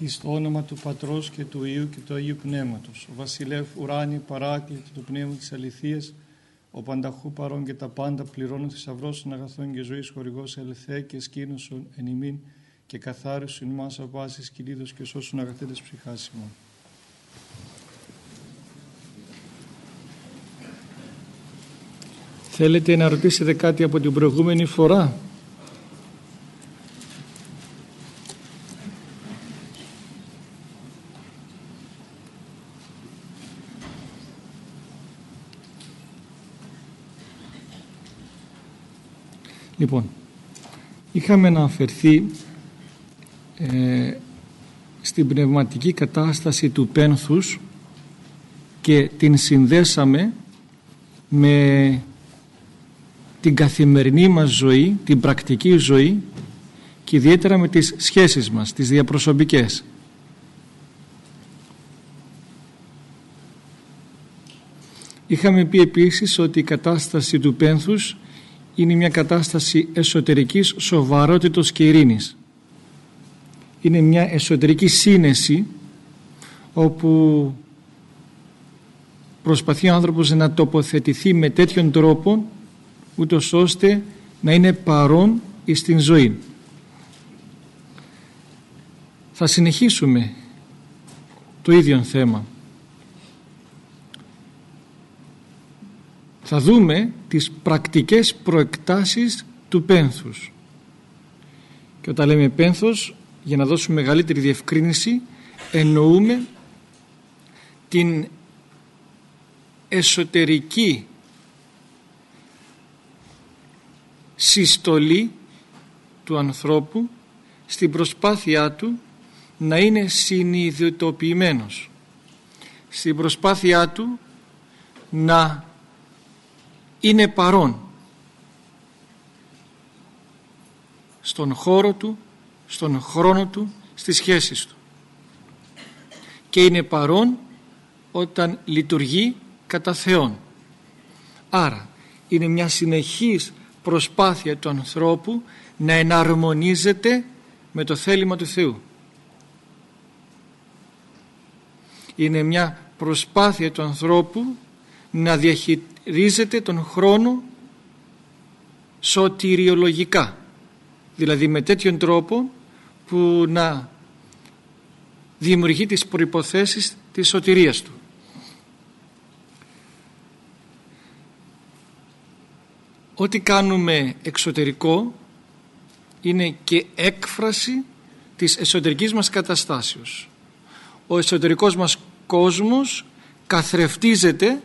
Εις το όνομα του Πατρός και του Υιού και του Αγίου Πνεύματος, ο Βασιλεύ ουράνι παράκλητο του Πνεύμα της Αληθείας, ο πανταχού παρών και τα πάντα πληρώνω θησαυρός των αγαθών και ζωής χορηγός ελθέ και σκήνωσον εν ημίν και καθάρισον μας από πάσης κυλίδος και σώσουν αγαθέντες ψυχάς ημών. Θέλετε να ρωτήσετε κάτι από την προηγούμενη φορά; Λοιπόν, είχαμε αναφερθεί ε, στην πνευματική κατάσταση του πένθους και την συνδέσαμε με την καθημερινή μας ζωή, την πρακτική ζωή και ιδιαίτερα με τις σχέσεις μας, τις διαπροσωπικές. Είχαμε πει επίσης ότι η κατάσταση του πένθους είναι μια κατάσταση εσωτερικής σοβαρότητος και ειρήνης. Είναι μια εσωτερική σύνεση όπου προσπαθεί ο άνθρωπος να τοποθετηθεί με τέτοιον τρόπο ούτως ώστε να είναι παρόν στην ζωή. Θα συνεχίσουμε το ίδιο θέμα. Θα δούμε τις πρακτικές προεκτάσεις του πένθους. Και όταν λέμε πένθος, για να δώσουμε μεγαλύτερη διευκρίνηση, εννοούμε την εσωτερική συστολή του ανθρώπου στην προσπάθειά του να είναι συνειδητοποιημένος στην προσπάθειά του να είναι παρόν στον χώρο του, στον χρόνο του, στις σχέσεις του και είναι παρόν όταν λειτουργεί κατά Θεόν. Άρα είναι μια συνεχής προσπάθεια του ανθρώπου να εναρμονίζεται με το θέλημα του Θεού. Είναι μια προσπάθεια του ανθρώπου να διαχειρίζεται τον χρόνο σωτηριολογικά δηλαδή με τέτοιον τρόπο που να δημιουργεί τις προϋποθέσεις της σωτηρίας του. ό,τι κάνουμε εξωτερικό είναι και έκφραση της εσωτερικής μας καταστάσεως. Ο εσωτερικός μας κόσμος καθρεφτίζεται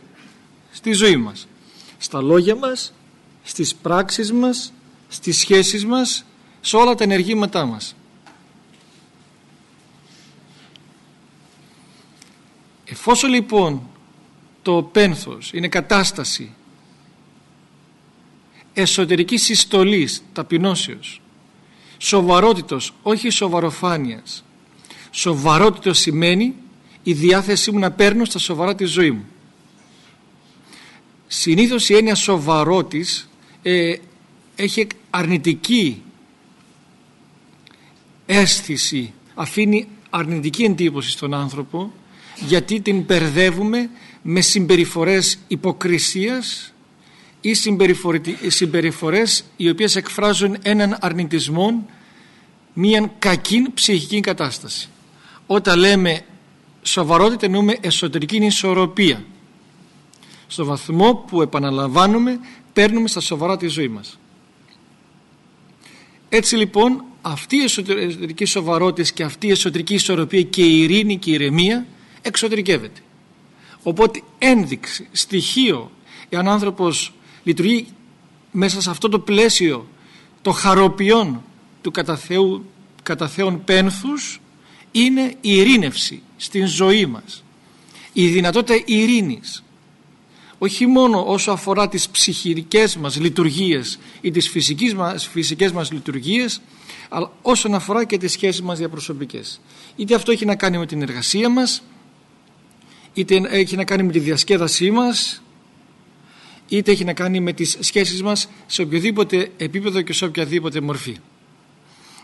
στη ζωή μας. Στα λόγια μας, στις πράξεις μας, στις σχέσεις μας, σε όλα τα ενεργήματά μας. Εφόσον λοιπόν το πένθος είναι κατάσταση εσωτερικής συστολής, ταπεινώσεως, σοβαρότητος, όχι σοβαροφάνειας. Σοβαρότητος σημαίνει η διάθεσή μου να παίρνω στα σοβαρά τη ζωή μου. Συνήθως η έννοια σοβαρότης ε, έχει αρνητική αίσθηση, αφήνει αρνητική εντύπωση στον άνθρωπο γιατί την μπερδεύουμε με συμπεριφορές υποκρισίας ή συμπεριφορές οι οποίες εκφράζουν έναν αρνητισμό μίαν κακή ψυχική κατάσταση. Όταν λέμε σοβαρότητα εννοούμε εσωτερική ισορροπία. Στο βαθμό που επαναλαμβάνουμε παίρνουμε στα σοβαρά τη ζωή μας. Έτσι λοιπόν αυτή η εσωτερική σοβαρότητα και αυτή η εσωτερική ισορροπία και η ειρήνη και η ηρεμία εξωτερικεύεται. Οπότε ένδειξη, στοιχείο, εάν άνθρωπος λειτουργεί μέσα σε αυτό το πλαίσιο το χαροποιών του κατά, Θεού, πένθους είναι η ειρήνευση στην ζωή μας η δυνατότητα ειρήνης όχι μόνο όσο αφορά τις ψυχικές μας λειτουργίες ή τις φυσικές μας, φυσικές μας λειτουργίες αλλά όσον αφορά και τις σχέσεις μας διαπροσωπικές είτε αυτό έχει να κάνει με την εργασία μας είτε έχει να κάνει με τη διασκέδασή μας είτε έχει να κάνει με τις σχέσεις μας σε οποιοδήποτε επίπεδο και σε οποιαδήποτε μορφή.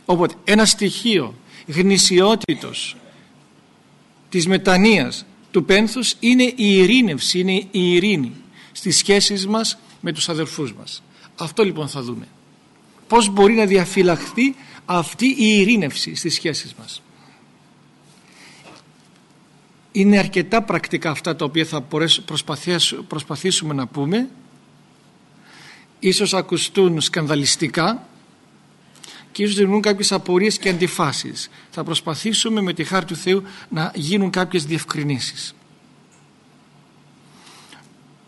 Οπότε ένα στοιχείο γνησιότητος της μετανοίας του πένθους είναι η ειρήνευση, είναι η ειρήνη στις σχέσεις μας με τους αδελφούς μας. Αυτό λοιπόν θα δούμε. Πώς μπορεί να διαφυλαχθεί αυτή η ειρήνευση στις σχέσεις μας. Είναι αρκετά πρακτικά αυτά τα οποία θα προσπαθήσουμε να πούμε. Ίσως ακουστούν σκανδαλιστικά και ίσως δημιουργούν κάποιες απορίες και αντιφάσεις. Θα προσπαθήσουμε με τη χάρη του Θεού να γίνουν κάποιες διευκρινήσεις.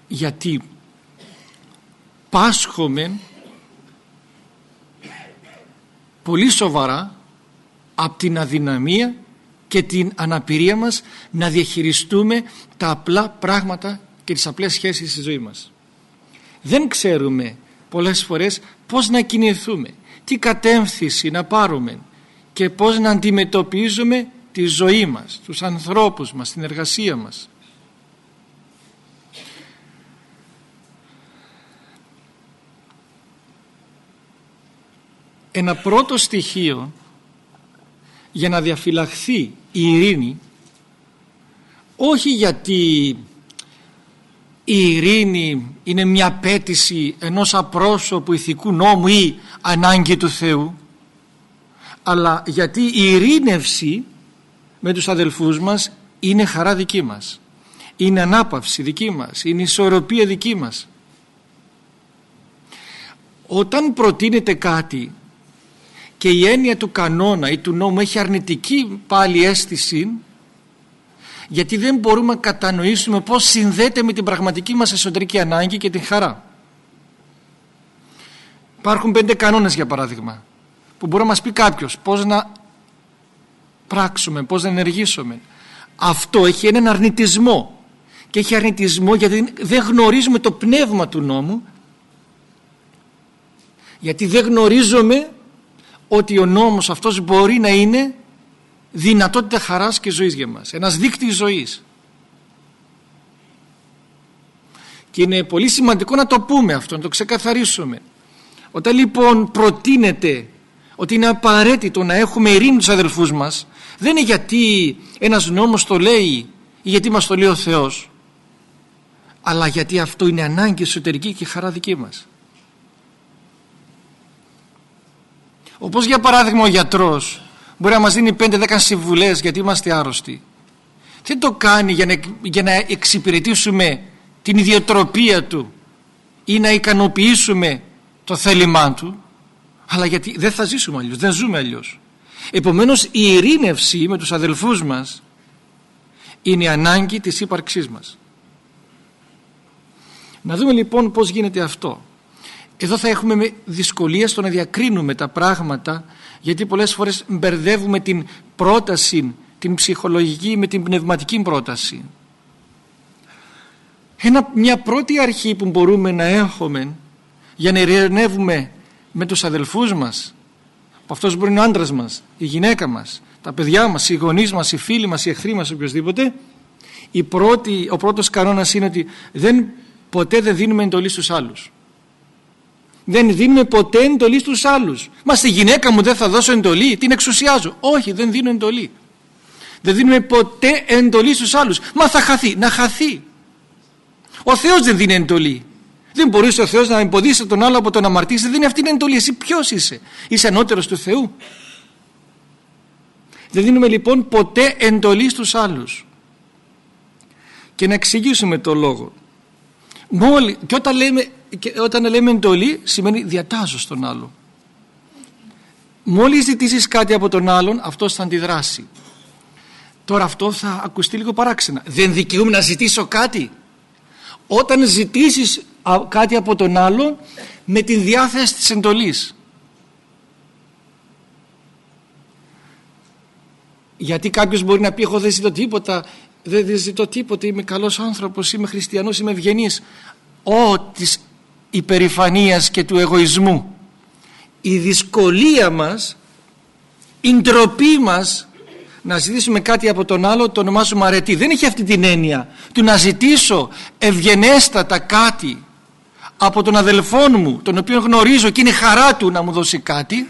Γιατί πάσχομαι πολύ σοβαρά από την αδυναμία και την αναπηρία μας να διαχειριστούμε τα απλά πράγματα και τις απλές σχέσεις στη ζωή μας. Δεν ξέρουμε πολλές φορές πώς να κινηθούμε, τι κατεύθυνση να πάρουμε και πώς να αντιμετωπίζουμε τη ζωή μας, τους ανθρώπους μας, την εργασία μας. Ένα πρώτο στοιχείο για να διαφυλαχθεί η ειρήνη όχι γιατί η ειρήνη είναι μια απέτηση ενός απρόσωπου ηθικού νόμου ή ανάγκη του Θεού. Αλλά γιατί η ειρήνευση με τους αδελφούς μας είναι χαρά δική μας. Είναι ανάπαυση δική μας. Είναι ισορροπία δική μας. Όταν προτείνεται κάτι και η έννοια του κανόνα ή του νόμου έχει αρνητική πάλι αίσθηση γιατί δεν μπορούμε να κατανοήσουμε πώς συνδέεται με την πραγματική μας εσωτερική ανάγκη και την χαρά. Υπάρχουν πέντε κανόνες για παράδειγμα που μπορεί να μας πει κάποιος πώς να πράξουμε, πώς να ενεργήσουμε. Αυτό έχει έναν αρνητισμό και έχει αρνητισμό γιατί δεν γνωρίζουμε το πνεύμα του νόμου γιατί δεν γνωρίζουμε ότι ο νόμος αυτός μπορεί να είναι δυνατότητα χαράς και ζωής για μας. Ένας δείκτης ζωής. Και είναι πολύ σημαντικό να το πούμε αυτό, να το ξεκαθαρίσουμε. Όταν λοιπόν προτείνεται ότι είναι απαραίτητο να έχουμε ειρήνη τους αδελφούς μας, δεν είναι γιατί ένας νόμος το λέει ή γιατί μας το λέει ο Θεός, αλλά γιατί αυτό είναι ανάγκη εσωτερική και χαρά δική μας. Όπως για παράδειγμα ο γιατρός μπορεί να μας δίνει 5-10 συμβουλές γιατί είμαστε άρρωστοι. Δεν το κάνει για να, για να εξυπηρετήσουμε την ιδιοτροπία του ή να ικανοποιήσουμε το θέλημά του αλλά γιατί δεν θα ζήσουμε αλλιώς, δεν ζούμε αλλιώς. Επομένως η ειρήνευση με τους αδελφούς μας είναι η ανάγκη της ύπαρξής μας. Να δούμε λοιπόν πώς γίνεται αυτό. Εδώ θα έχουμε δυσκολία στο να διακρίνουμε τα πράγματα γιατί πολλές φορές μπερδεύουμε την πρόταση, την ψυχολογική με την πνευματική πρόταση. Ένα, μια πρώτη αρχή που μπορούμε να έχουμε για να ειρηνεύουμε με τους αδελφούς μας που αυτός μπορεί να είναι ο άντρας μας, η γυναίκα μας, τα παιδιά μας, οι γονείς μας, οι φίλοι μας, οι εχθροί μας, οποιοδήποτε η πρώτη, ο πρώτος κανόνας είναι ότι δεν, ποτέ δεν δίνουμε εντολή στους άλλους δεν δίνουμε ποτέ εντολή στους άλλους. Μα στη γυναίκα μου δεν θα δώσω εντολή την εξουσιάζω. Όχι δεν δίνω εντολή. Δεν δίνουμε ποτέ εντολή στους άλλους. Μα θα χαθεί να χαθεί. Ο Θεός δεν δίνει εντολή. Δεν μπορείς ο Θεός να εμποδίσει τον άλλο από το να αμαρτήσει. Δεν είναι αυτή την εντολή. Εσύ ποιος είσαι; Είσαι ανώτερος του Θεού. Δεν δίνουμε λοιπόν ποτέ εντολή στους άλλους. Και να εξηγήσουμε το λόγο. Μόλι, και όταν λέμε, και όταν λέμε εντολή σημαίνει διατάζω στον άλλο. Μόλις ζητήσεις κάτι από τον άλλον αυτός θα αντιδράσει. Τώρα αυτό θα ακουστεί λίγο παράξενα. Δεν δικαιούμαι να ζητήσω κάτι; Όταν ζητήσεις κάτι από τον άλλον με τη διάθεση της εντολής. Γιατί κάποιος μπορεί να πει εγώ δεν ζητώ τίποτα δεν ζητώ τίποτα, είμαι καλός άνθρωπος, είμαι χριστιανός, είμαι ευγενής. Ω της υπερηφανίας και του εγωισμού. Η δυσκολία μας, η ντροπή μας να ζητήσουμε κάτι από τον άλλο το ονομάζουμε αρετή. Δεν έχει αυτή την έννοια του να ζητήσω ευγενέστατα κάτι από τον αδελφό μου τον οποίο γνωρίζω και είναι χαρά του να μου δώσει κάτι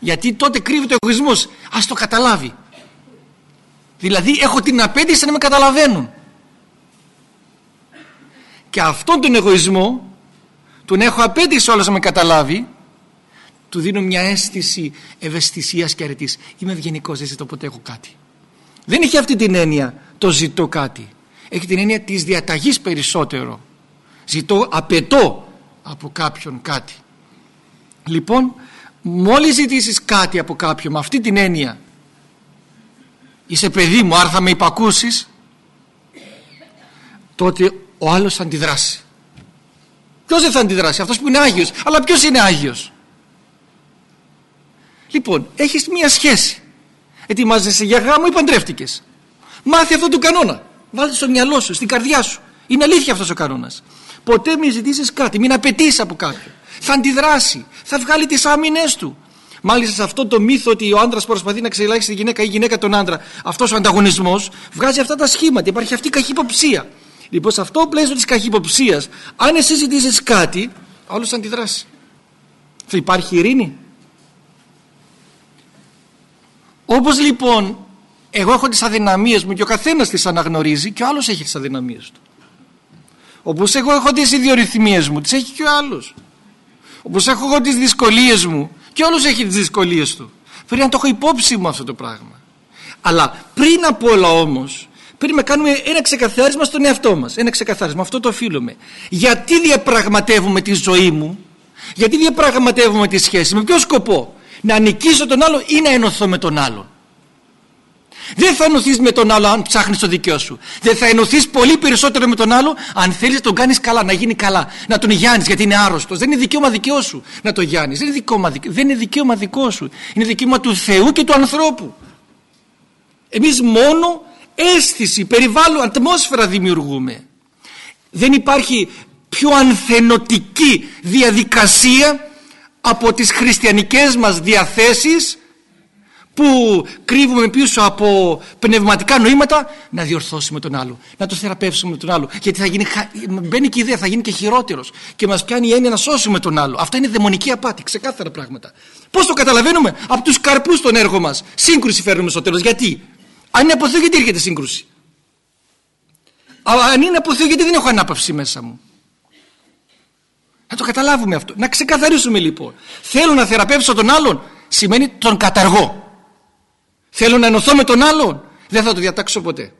Γιατί τότε κρύβεται ο εγωισμός. Ας το καταλάβει. Δηλαδή έχω την απέτηση να με καταλαβαίνουν. Και αυτόν τον εγωισμό, τον έχω απέτηση όλος να με καταλάβει, του δίνω μια αίσθηση ευαισθησίας και αρετής. Είμαι ευγενικός, δεν ζητώ ποτέ έχω κάτι. Δεν έχει αυτή την έννοια το ζητώ κάτι. Έχει την έννοια της διαταγής περισσότερο. Ζητώ, απαιτώ από κάποιον κάτι. Λοιπόν, μόλις ζητήσεις κάτι από κάποιον με αυτή την έννοια είσαι παιδί μου, άρα θα με υπακούσεις τότε ο άλλος θα αντιδράσει. Ποιος δεν θα αντιδράσει, αυτός που είναι Άγιος. Αλλά ποιος είναι Άγιος; Λοιπόν, έχεις μία σχέση. Ετοιμάζεσαι για γάμο ή παντρεύτηκες. Μάθει αυτό τον κανόνα. Βάλτε στο μυαλό σου, στην καρδιά σου. Είναι αλήθεια αυτός ο κανόνας. Ποτέ μην ζητήσεις κάτι, μην απαιτήσει από κάποιον. Θα αντιδράσει, θα βγάλει τις άμυνες του. Μάλιστα σε αυτό το μύθο ότι ο άντρας προσπαθεί να ξελάχισει τη γυναίκα ή η γυναίκα τον άντρα, αυτός ο ανταγωνισμός βγάζει αυτά τα σχήματα. Υπάρχει αυτή η καχυποψία. Λοιπόν, σε αυτό το πλαίσιο της καχυποψίας, αν εσύ ζητήσεις κάτι, άλλος θα αντιδράσει. Θα υπάρχει ειρήνη. Όπως λοιπόν εγώ έχω τις αδυναμίες μου και ο καθένας τις αναγνωρίζει και ο άλλος έχει τις αδυναμίες του. Όπως εγώ έχω τις ιδιορυθμίες μου, τις έχει και ο άλλος. Όπως έχω εγώ τις δυσκολίες μου και όλος έχει τις δυσκολίες του. Πρέπει να το έχω υπόψη μου αυτό το πράγμα. Αλλά πριν από όλα όμως, πρέπει να κάνουμε ένα ξεκαθάρισμα στον εαυτό μας. Ένα ξεκαθάρισμα, αυτό το οφείλουμε. Γιατί διαπραγματεύουμε τη ζωή μου, γιατί διαπραγματεύουμε τη σχέση, με ποιο σκοπό; Να νικήσω τον άλλο ή να ενωθώ με τον άλλον; Δεν θα ενωθείς με τον άλλο αν ψάχνεις το δικαίω σου. Δεν θα ενωθείς πολύ περισσότερο με τον άλλο αν θέλεις να τον κάνεις καλά, να γίνει καλά. Να τον γιάνεις γιατί είναι άρρωστος. Δεν είναι δικαίωμα δικαιό σου να το γιάνεις. Δεν, είναι δικαίωμα, δεν είναι δικαίωμα δικό σου. Είναι δικαίωμα του Θεού και του ανθρώπου. Εμείς μόνο αίσθηση, περιβάλλον, ατμόσφαιρα δημιουργούμε. Δεν υπάρχει πιο ανθενωτική διαδικασία από τις χριστιανικές μας διαθέσεις που κρύβουμε πίσω από πνευματικά νοήματα να διορθώσουμε τον άλλο, να το θεραπεύσουμε τον άλλο. Γιατί θα γίνει, μπαίνει και η ιδέα, θα γίνει και χειρότερος και μας πιάνει η έννοια να σώσουμε τον άλλο. Αυτό είναι δαιμονική απάτη, ξεκάθαρα πράγματα. Πώς το καταλαβαίνουμε, από τους καρπούς των έργων μας. Σύγκρουση φέρνουμε στο τέλος. Γιατί, αν είναι από Θεό, γιατί έρχεται σύγκρουση; Αν είναι από Θεό, γιατί δεν έχω ανάπαυση μέσα μου; Να το καταλάβουμε αυτό. Να ξεκαθαρίσουμε λοιπόν. Θέλω να θεραπεύσω τον άλλον, σημαίνει τον καταργώ. Θέλω να ενωθώ με τον άλλον. Δεν θα το διατάξω ποτέ.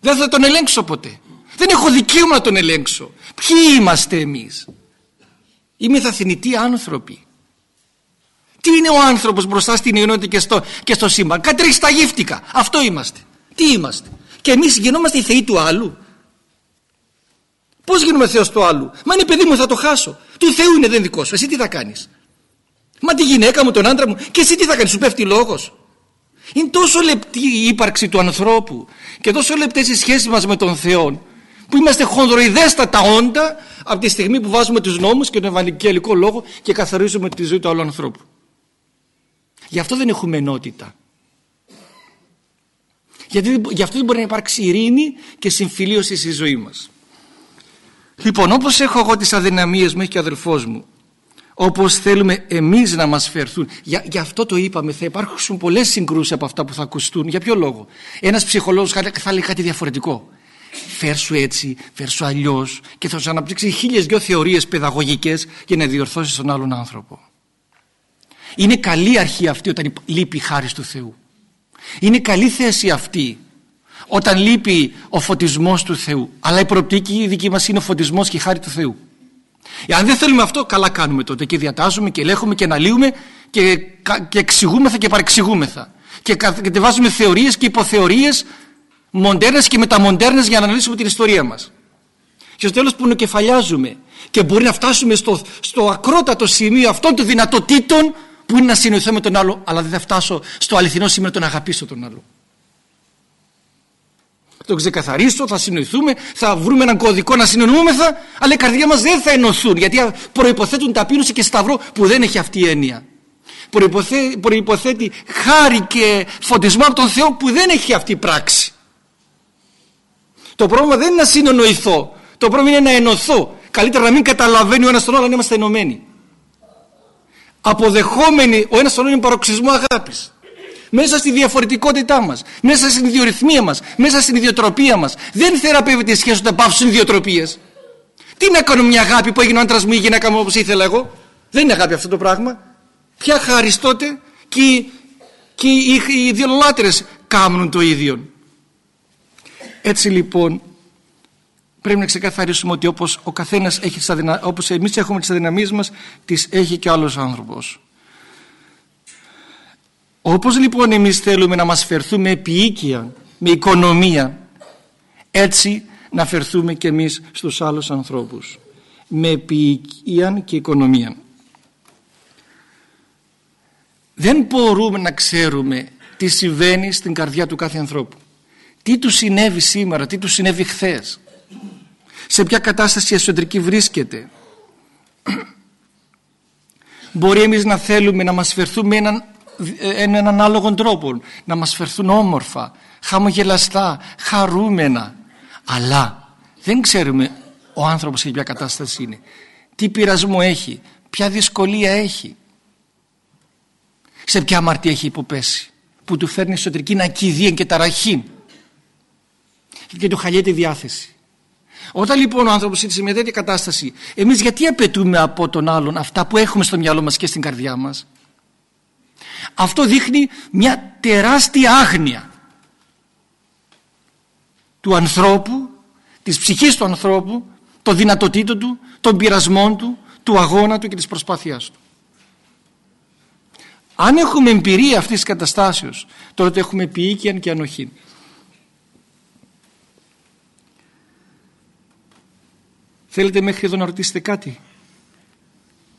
Δεν θα τον ελέγξω ποτέ. Δεν έχω δικαίωμα να τον ελέγξω. Ποιοι είμαστε εμείς; Είμαι θαθηνητοί άνθρωποι. Τι είναι ο άνθρωπος μπροστά στην ενότητα και στο, και στο σύμπαν; Κάτι στα γύφτικα. Αυτό είμαστε. Τι είμαστε; Και εμείς γινόμαστε οι θεοί του άλλου. Πώς γίνουμε θεός του άλλου; Μα είναι παιδί μου θα το χάσω. Του Θεού είναι δεν δικό σου. Εσύ τι θα κάνεις; Μα τη γυναίκα μου, τον άντρα μου. Και εσύ τι θα κάνεις; Σου πέφτει λόγος. Είναι τόσο λεπτή η ύπαρξη του ανθρώπου και τόσο λεπτές οι σχέσεις μας με τον Θεό που είμαστε χονδροειδέστατα όντα από τη στιγμή που βάζουμε τους νόμους και τον ευαγγελικό λόγο και καθαρίζουμε τη ζωή του άλλου ανθρώπου. Γι' αυτό δεν έχουμε ενότητα. Γιατί, γι' αυτό δεν μπορεί να υπάρξει ειρήνη και συμφιλίωση στη ζωή μας. Λοιπόν, όπως έχω εγώ τις αδυναμίες μου, έχει και ο αδελφός μου, όπως θέλουμε εμείς να μας φερθούν. Για, γι' αυτό το είπαμε, θα υπάρχουν πολλές συγκρούσεις από αυτά που θα ακουστούν. Για ποιο λόγο; Ένας ψυχολόγος θα λέει κάτι διαφορετικό. Φέρσου έτσι, φέρσου αλλιώς και θα σου αναπτύξει χίλιες δυο θεωρίες παιδαγωγικές για να διορθώσεις τον άλλον άνθρωπο. Είναι καλή αρχή αυτή όταν λείπει η χάρη του Θεού. Είναι καλή θέση αυτή όταν λείπει ο φωτισμός του Θεού. Αλλά η προοπτική δική μας είναι ο φωτισμός και η χάρη του Θεού. Εάν δεν θέλουμε αυτό, καλά κάνουμε τότε και διατάζουμε και ελέγχουμε και αναλύουμε και, και εξηγούμεθα και παρεξηγούμεθα. Και κατεβάζουμε θεωρίες και υποθεωρίες μοντέρνες και μεταμοντέρνες για να αναλύσουμε την ιστορία μας. Και στο τέλος που νοκεφαλιάζουμε και μπορεί να φτάσουμε στο, στο ακρότατο σημείο αυτών των δυνατοτήτων που είναι να συνοηθώ με τον άλλο αλλά δεν θα φτάσω στο αληθινό σημείο να τον αγαπήσω τον άλλο θα τον ξεκαθαρίσω, θα συνοηθούμε, θα βρούμε έναν κωδικό να συνεννοούμεθα, αλλά η καρδιά μας δεν θα ενωθούν γιατί προϋποθέτουν ταπείνωση και σταυρό που δεν έχει αυτή η έννοια. Προϋποθέτει, προϋποθέτει χάρη και φωτισμό από τον Θεό που δεν έχει αυτή η πράξη. Το πρόβλημα δεν είναι να συνεννοηθώ, το πρόβλημα είναι να ενωθώ. Καλύτερα να μην καταλαβαίνει ο ένας τον άλλο αν είμαστε ενωμένοι. Αποδεχόμενοι ο ένας τον παροξισμό αγάπης μέσα στη διαφορετικότητά μας, μέσα στην ιδιορυθμία μας, μέσα στην ιδιοτροπία μας. Δεν θεραπεύεται η σχέση όταν πάψουν ιδιοτροπίες. Τι να κάνω μια αγάπη που έγινε ο άντρας μου ή η γυναίκα μου όπως ήθελα εγώ; Δεν είναι αγάπη αυτό το πράγμα. Ποια χάρη τότε και, και οι, οι ιδιολάτρες κάνουν το ίδιο. Έτσι λοιπόν πρέπει να ξεκαθαρίσουμε ότι όπως ο καθένας έχει τις αδυνα... όπως εμείς έχουμε τις αδυναμίες μας τις έχει και άλλος άνθρωπος. Όπως λοιπόν εμείς θέλουμε να μας φερθούμε επίοικια με οικονομία έτσι να φερθούμε και εμείς στους άλλους ανθρώπους με επίοικια και οικονομία. Δεν μπορούμε να ξέρουμε τι συμβαίνει στην καρδιά του κάθε ανθρώπου. Τι του συνέβη σήμερα, τι του συνέβη χθες. Σε ποια κατάσταση εσωτερική βρίσκεται. Μπορεί εμείς να θέλουμε να μας φερθούμε έναν έναν ανάλογο τρόπο να μας φερθούν όμορφα χαμογελαστά, χαρούμενα. Αλλά δεν ξέρουμε ο άνθρωπος σε ποια κατάσταση είναι. Τι πειρασμό έχει ποια δυσκολία έχει. Σε ποια αμαρτία έχει υποπέσει που του φέρνει εσωτερική ακιδεία και ταραχή. Και του χαλιέται η διάθεση όταν λοιπόν ο άνθρωπος είναι σε μια τέτοια κατάσταση εμείς γιατί απαιτούμε από τον άλλον αυτά που έχουμε στο μυαλό μας και στην καρδιά μας; Αυτό δείχνει μια τεράστια άγνοια του ανθρώπου, της ψυχής του ανθρώπου, των δυνατοτήτων του, των πειρασμών του, του αγώνα του και της προσπάθειάς του. Αν έχουμε εμπειρία αυτής της καταστάσεως, τότε έχουμε ποιήκιαν και ανοχή. Θέλετε μέχρι εδώ να ρωτήσετε κάτι;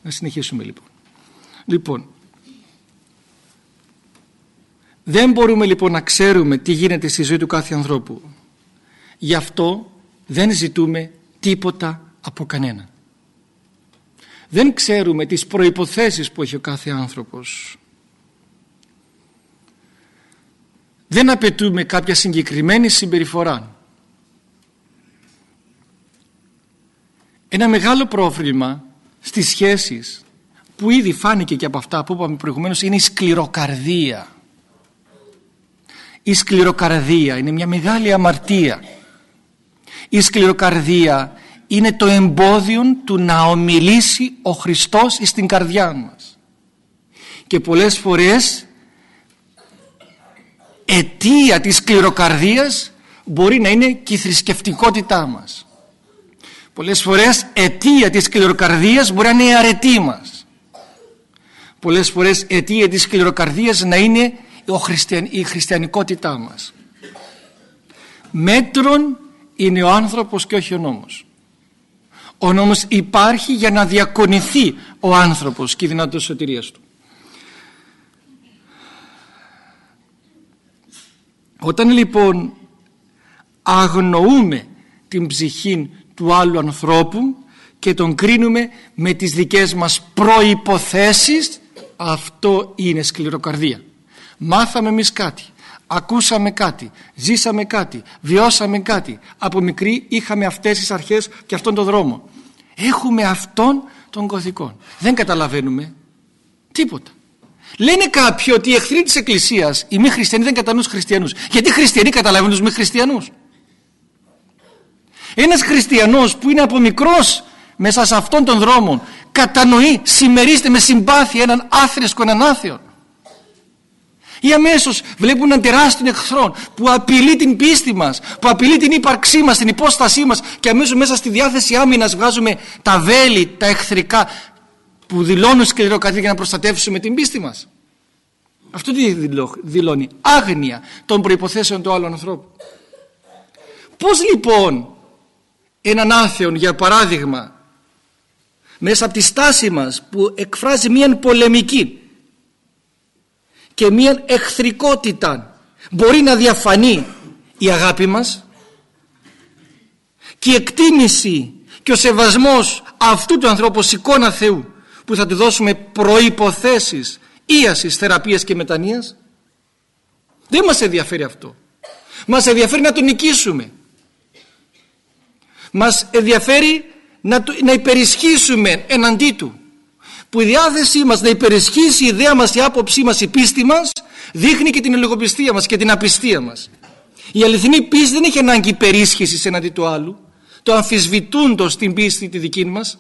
Να συνεχίσουμε λοιπόν. Λοιπόν, δεν μπορούμε λοιπόν να ξέρουμε τι γίνεται στη ζωή του κάθε ανθρώπου. Γι' αυτό δεν ζητούμε τίποτα από κανένα. Δεν ξέρουμε τις προϋποθέσεις που έχει ο κάθε άνθρωπος. Δεν απαιτούμε κάποια συγκεκριμένη συμπεριφορά. Ένα μεγάλο πρόβλημα στις σχέσεις που ήδη φάνηκε και από αυτά που είπαμε προηγουμένως είναι η σκληροκαρδία η σκληροκαρδία είναι μια μεγάλη αμαρτία. Η σκληροκαρδία είναι το εμπόδιο του να ομιλήσει ο Χριστός στην καρδιά μας. Και πολλές φορές αιτία της σκληροκαρδίας μπορεί να είναι και η θρησκευτικότητά μας. Πολλές φορές αιτία της σκληροκαρδίας μπορεί να είναι η αρετή μας. Πολλές φορές αιτία της σκληροκαρδίας να είναι η χριστιανικότητά μας. Μέτρον είναι ο άνθρωπος και όχι ο νόμος. Ο νόμος υπάρχει για να διακονηθεί ο άνθρωπος και η δυνατότητα σωτηρίας του. Όταν λοιπόν αγνοούμε την ψυχή του άλλου ανθρώπου και τον κρίνουμε με τις δικές μας προϋποθέσεις αυτό είναι σκληροκαρδία. Μάθαμε εμείς κάτι, ακούσαμε κάτι, ζήσαμε κάτι, βιώσαμε κάτι. Από μικρή είχαμε αυτές τις αρχές και αυτόν τον δρόμο. Έχουμε αυτόν τον κωδικό. Δεν καταλαβαίνουμε τίποτα. Λένε κάποιοι ότι οι εχθροί της Εκκλησίας, οι μη χριστιανοί δεν κατανοούν τους χριστιανούς. Γιατί οι χριστιανοί καταλαβαίνουν τους μη χριστιανούς; Ένας χριστιανός που είναι από μικρός μέσα σε αυτόν τον δρόμο κατανοεί, συμμερίζεται με συμπάθεια έναν άθρεσκο, έναν άθεο ή αμέσως βλέπουν έναν τεράστιο εχθρό που απειλεί την πίστη μας, που απειλεί την ύπαρξή μας, την υπόστασή μας και αμέσως μέσα στη διάθεση άμυνας βγάζουμε τα βέλη, τα εχθρικά που δηλώνουν σκληροκαρδία για να προστατεύσουμε την πίστη μας. Αυτό τι δηλώνει, άγνοια των προϋποθέσεων του άλλου ανθρώπου. Πώς λοιπόν έναν άθεον για παράδειγμα μέσα από τη στάση μας που εκφράζει μια πολεμική και μια εχθρικότητα μπορεί να διαφανεί η αγάπη μας και η εκτίμηση και ο σεβασμός αυτού του ανθρώπου ως εικόνα Θεού που θα του δώσουμε προϋποθέσεις ίασης, θεραπείας και μετανοίας. Δεν μας ενδιαφέρει αυτό. Μας ενδιαφέρει να τον νικήσουμε μας ενδιαφέρει να, να υπερισχύσουμε εναντί του. Που η διάθεσή μας να υπερισχύσει η ιδέα μας, η άποψή μας, η πίστη μας δείχνει και την ελεγοπιστία μας και την απιστία μας. Η αληθινή πίστη δεν έχει ανάγκη υπερίσχυσης εναντί του άλλου. Το αμφισβητούντος την πίστη τη δική μας.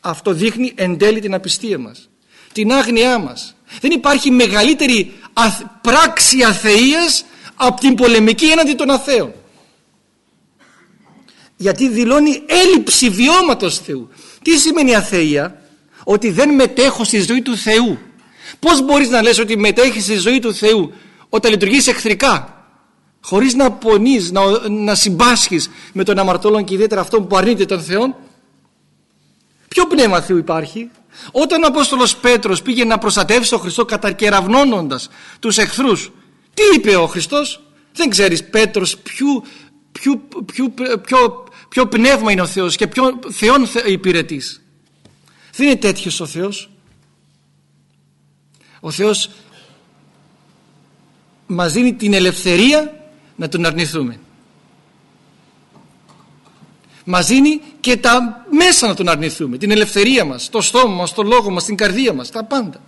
Αυτό δείχνει εν τέλει την απιστία μας. Την άγνοιά μας. Δεν υπάρχει μεγαλύτερη πράξη αθείας από την πολεμική έναντι των αθέων γιατί δηλώνει έλλειψη βιώματος Θεού. Τι σημαίνει αθεία ότι δεν μετέχω στη ζωή του Θεού. Πως μπορείς να λες ότι μετέχεις στη ζωή του Θεού όταν λειτουργείς εχθρικά; Χωρίς να πονείς, να, να συμπάσχεις με τον αμαρτώλον και ιδιαίτερα αυτόν που αρνείται τον Θεό ποιο πνεύμα Θεού υπάρχει; Όταν ο Απόστολος Πέτρος πήγε να προστατεύσει τον Χριστό κατακεραυνώνοντας τους εχθρούς τι είπε ο Χριστός; Δεν ξέρεις Πέτρος ποιο, ποιο, ποιο, ποιο, ποιο πνεύμα είναι ο Θεός και ποιο Θεόν υπηρετείς δεν είναι τέτοιος ο Θεός ο Θεός μας δίνει την ελευθερία να τον αρνηθούμε. Μας δίνει και τα μέσα να τον αρνηθούμε. Την ελευθερία μας, το στόμα μας, το λόγο μας, την καρδία μας, τα πάντα.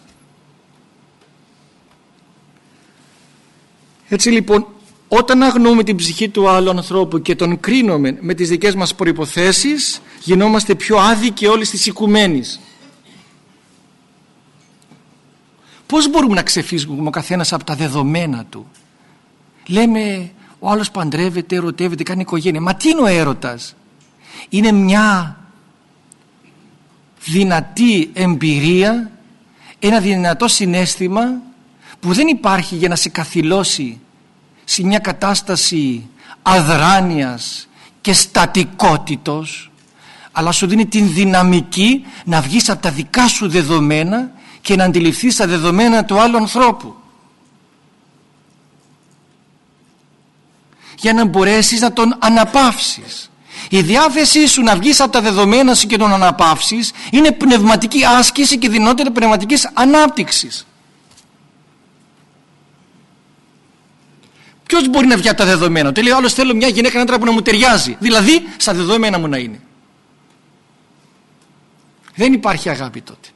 Έτσι λοιπόν όταν αγνοούμε την ψυχή του άλλου ανθρώπου και τον κρίνουμε με τις δικές μας προϋποθέσεις γινόμαστε πιο άδικοι όλοι στις οικουμένεις. Πώς μπορούμε να ξεφύγουμε ο καθένας από τα δεδομένα του; Λέμε ο άλλος παντρεύεται, ερωτεύεται, κάνει οικογένεια. Μα τι είναι ο έρωτας; Είναι μια δυνατή εμπειρία, ένα δυνατό συνέστημα που δεν υπάρχει για να σε καθυλώσει σε μια κατάσταση αδράνειας και στατικότητος αλλά σου δίνει την δυναμική να βγεις από τα δικά σου δεδομένα και να αντιληφθείς τα δεδομένα του άλλου ανθρώπου. για να μπορέσεις να τον αναπαύσεις. Η διάθεσή σου να βγεις από τα δεδομένα σου και τον αναπαύσεις είναι πνευματική άσκηση και δυνότητα πνευματικής ανάπτυξης. Ποιος μπορεί να βγει από τα δεδομένα; Του. Λέει άλλος θέλω μια γυναίκα άντρα που να μου ταιριάζει. Δηλαδή στα δεδομένα μου να είναι. Δεν υπάρχει αγάπη τότε.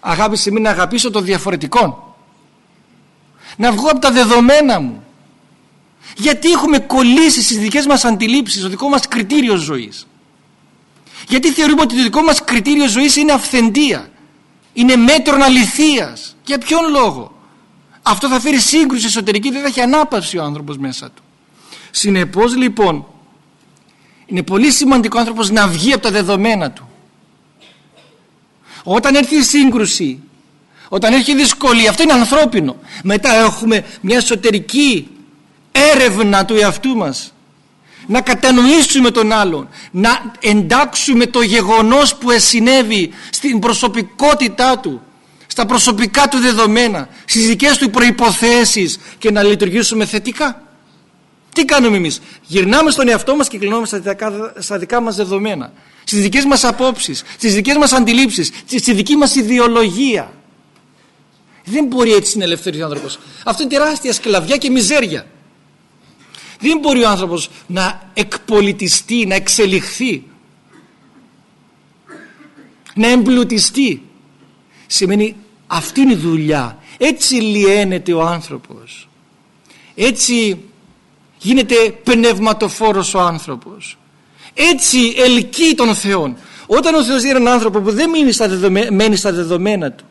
Αγάπη σημαίνει να αγαπήσω το διαφορετικό. Να βγω από τα δεδομένα μου. Γιατί έχουμε κολλήσει στις δικές μας αντιλήψεις, στο δικό μας κριτήριο ζωής; Γιατί θεωρούμε ότι το δικό μας κριτήριο ζωής είναι αυθεντία. Είναι μέτρον αληθείας; Για ποιον λόγο; Αυτό θα φέρει σύγκρουση εσωτερική, δεν θα έχει ανάπαυση ο άνθρωπος μέσα του. Συνεπώς λοιπόν, είναι πολύ σημαντικό ο άνθρωπος να βγει από τα δεδομένα του. Όταν έρθει η σύγκρουση, όταν έρχει η δυσκολία, αυτό είναι ανθρώπινο. Μετά έχουμε μια εσωτερική έρευνα του εαυτού μας να κατανοήσουμε τον άλλον να εντάξουμε το γεγονός που εσυνέβη στην προσωπικότητά του στα προσωπικά του δεδομένα στις δικές του προϋποθέσεις και να λειτουργήσουμε θετικά. Τι κάνουμε εμείς; Γυρνάμε στον εαυτό μας και κλεινόμαστε στα δικά, στα δικά μας δεδομένα στις δικές μας απόψεις στις δικές μας αντιλήψεις στη δική μας ιδεολογία. Δεν μπορεί έτσι να ελευθερήσει ο άνθρωπος. Αυτό είναι τεράστια σκλαβιά και μιζέρια. Δεν μπορεί ο άνθρωπος να εκπολιτιστεί, να εξελιχθεί, να εμπλουτιστεί. Σημαίνει αυτή είναι η δουλειά. Έτσι λιένεται ο άνθρωπος. Έτσι γίνεται πνευματοφόρος ο άνθρωπος. Έτσι ελκύει τον Θεό. Όταν ο Θεός δίνει έναν άνθρωπο που δεν μένει στα, μένει στα δεδομένα του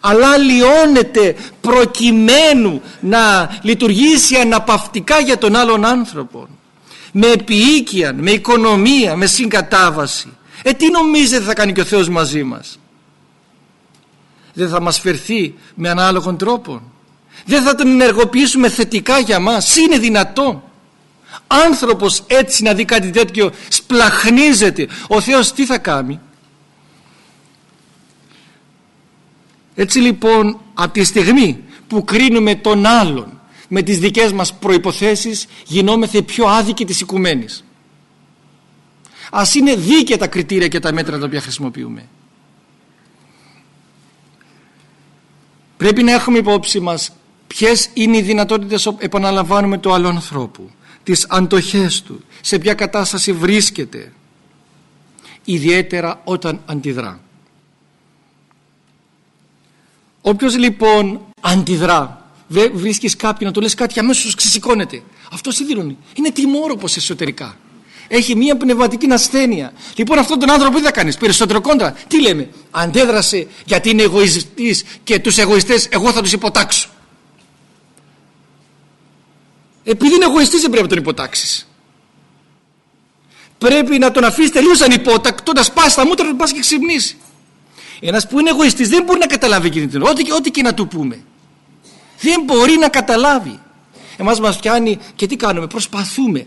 αλλά λιώνεται προκειμένου να λειτουργήσει αναπαυτικά για τον άλλον άνθρωπο με επίοικια, με οικονομία, με συγκατάβαση ε τι νομίζετε θα κάνει και ο Θεός μαζί μας; Δεν θα μας φερθεί με ανάλογον τρόπο δεν θα τον ενεργοποιήσουμε θετικά για μας είναι δυνατό άνθρωπος έτσι να δει κάτι τέτοιο σπλαχνίζεται ο Θεός τι θα κάνει; Έτσι λοιπόν από τη στιγμή που κρίνουμε τον άλλον με τις δικές μας προϋποθέσεις γινόμεθε πιο άδικοι της οικουμένης. Ας είναι δίκαια τα κριτήρια και τα μέτρα τα οποία χρησιμοποιούμε. Πρέπει να έχουμε υπόψη μας ποιες είναι οι δυνατότητες επαναλαμβάνουμε του άλλου ανθρώπου, τις αντοχές του, σε ποια κατάσταση βρίσκεται, ιδιαίτερα όταν αντιδρά. Όποιος λοιπόν αντιδρά, βρίσκεις κάποιον να του λες κάτι αμέσως ξεσηκώνεται. Αυτός τι. Είναι τιμόροπος εσωτερικά. Έχει μια πνευματική ασθένεια. Λοιπόν αυτόν τον άνθρωπο τι θα κάνεις, περισσότερο κόντρα. Τι λέμε, αντέδρασε γιατί είναι εγωιστής και τους εγωιστές εγώ θα τους υποτάξω. Επειδή είναι εγωιστής δεν πρέπει να τον υποτάξεις. Πρέπει να τον αφήσεις τελείως ανυπότακτο, να σπάσει τα μούτρα του πας και ξυπνήσει. Ένας που είναι εγωιστής δεν μπορεί να καταλάβει εκείνη την ό,τι, ό,τι και να του πούμε. Δεν μπορεί να καταλάβει. Εμάς μας πιάνει και τι κάνουμε, προσπαθούμε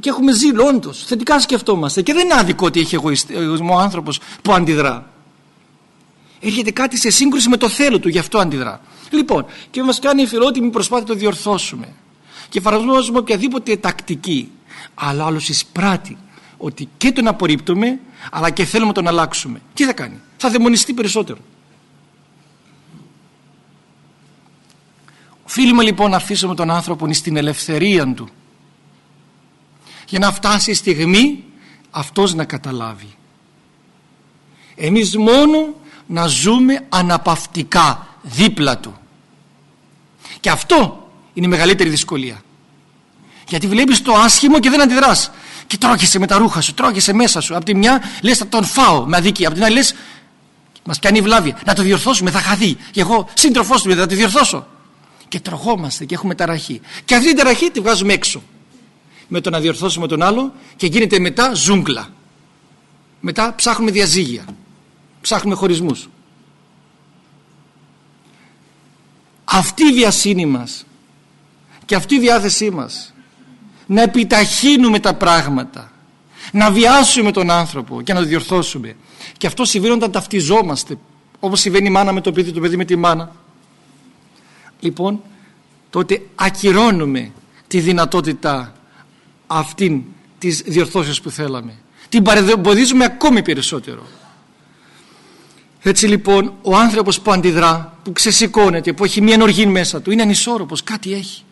και έχουμε ζήλο όντως. Θετικά σκεφτόμαστε και δεν είναι άδικο ότι έχει εγωισμό ο άνθρωπος που αντιδρά. Έρχεται κάτι σε σύγκρουση με το θέλω του, γι' αυτό αντιδρά. Λοιπόν, και μας κάνει η φιλότιμη προσπάθεια να το διορθώσουμε. Και εφαρμόζουμε οποιαδήποτε τακτική. Αλλά άλλος εισπράττει ότι και τον απορρίπτουμε, αλλά και θέλουμε να τον αλλάξουμε. Τι θα κάνει, θα δαιμονιστεί περισσότερο. Οφείλουμε λοιπόν να αφήσουμε τον άνθρωπο στην ελευθερία του για να φτάσει η στιγμή αυτός να καταλάβει. Εμείς μόνο να ζούμε αναπαυτικά δίπλα του. Και αυτό είναι η μεγαλύτερη δυσκολία. Γιατί βλέπεις το άσχημο και δεν αντιδράς. Και τρώγεσαι με τα ρούχα σου, τρώγεσαι μέσα σου. Από τη μια λες θα τον φάω με αδικία. Από την άλλη λες μας κάνει βλάβη. Να το διορθώσουμε, θα χαθεί. Και εγώ σύντροφός του θα το διορθώσω. Και τροχόμαστε και έχουμε ταραχή. Και αυτή την ταραχή τη βγάζουμε έξω. Με το να διορθώσουμε τον άλλο και γίνεται μετά ζούγκλα. Μετά ψάχνουμε διαζύγια. Ψάχνουμε χωρισμούς. Αυτή η βιασύνη μας και αυτή η διάθεσή μας να επιταχύνουμε τα πράγματα να βιάσουμε τον άνθρωπο και να το διορθώσουμε και αυτό συμβαίνει όταν ταυτιζόμαστε όπως συμβαίνει η μάνα με το παιδί, το παιδί με τη μάνα λοιπόν τότε ακυρώνουμε τη δυνατότητα αυτήν της διορθώσεως που θέλαμε. Την παρεμποδίζουμε ακόμη περισσότερο. Έτσι λοιπόν ο άνθρωπος που αντιδρά που ξεσηκώνεται, που έχει μια ενοργή μέσα του είναι ανισόρροπος, κάτι έχει.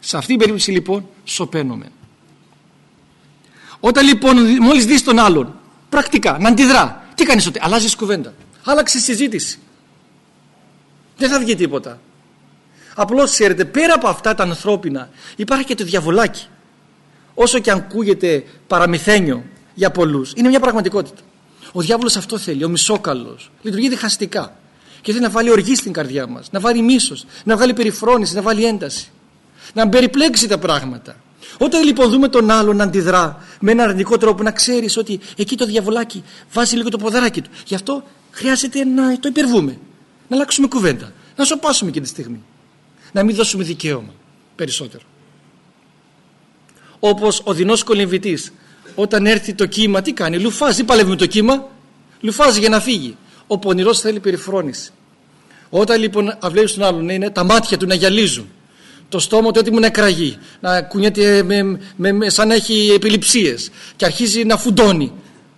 Σε αυτήν την περίπτωση λοιπόν σωπαίνομαι. Όταν λοιπόν μόλις δεις τον άλλον πρακτικά να αντιδρά τι κάνεις ότι αλλάζεις κουβέντα. Άλλαξες συζήτηση. Δεν θα βγει τίποτα. Απλώς ξέρετε πέρα από αυτά τα ανθρώπινα υπάρχει και το διαβολάκι. Όσο και αν ακούγεται παραμυθένιο για πολλούς είναι μια πραγματικότητα. Ο διάβολος αυτό θέλει, ο μισόκαλος. Λειτουργεί διχαστικά. Και θέλει να βάλει οργή στην καρδιά μας, να βάλει μίσος, να βάλει περιφρόνηση, να βάλει ένταση. Να περιπλέξει τα πράγματα. Όταν λοιπόν δούμε τον άλλον να αντιδρά με έναν αρνητικό τρόπο, να ξέρεις ότι εκεί το διαβολάκι βάζει λίγο το ποδαράκι του. Γι' αυτό χρειάζεται να το υπερβούμε να αλλάξουμε κουβέντα. Να σοπάσουμε και τη στιγμή. Να μην δώσουμε δικαίωμα περισσότερο. Όπως ο δεινός κολυμβητής όταν έρθει το κύμα τι κάνει. Λουφάζει, παλεύει με το κύμα. Λουφάζει για να φύγει. Ο πονηρός θέλει περιφρόνηση. Όταν λοιπόν βλέπει τον άλλον είναι τα μάτια του να γυαλίζουν. Το στόμα του έτοιμο να εκραγεί. Να κουνιέται με, με, με, σαν να έχει επιληψίες. Και αρχίζει να φουντώνει.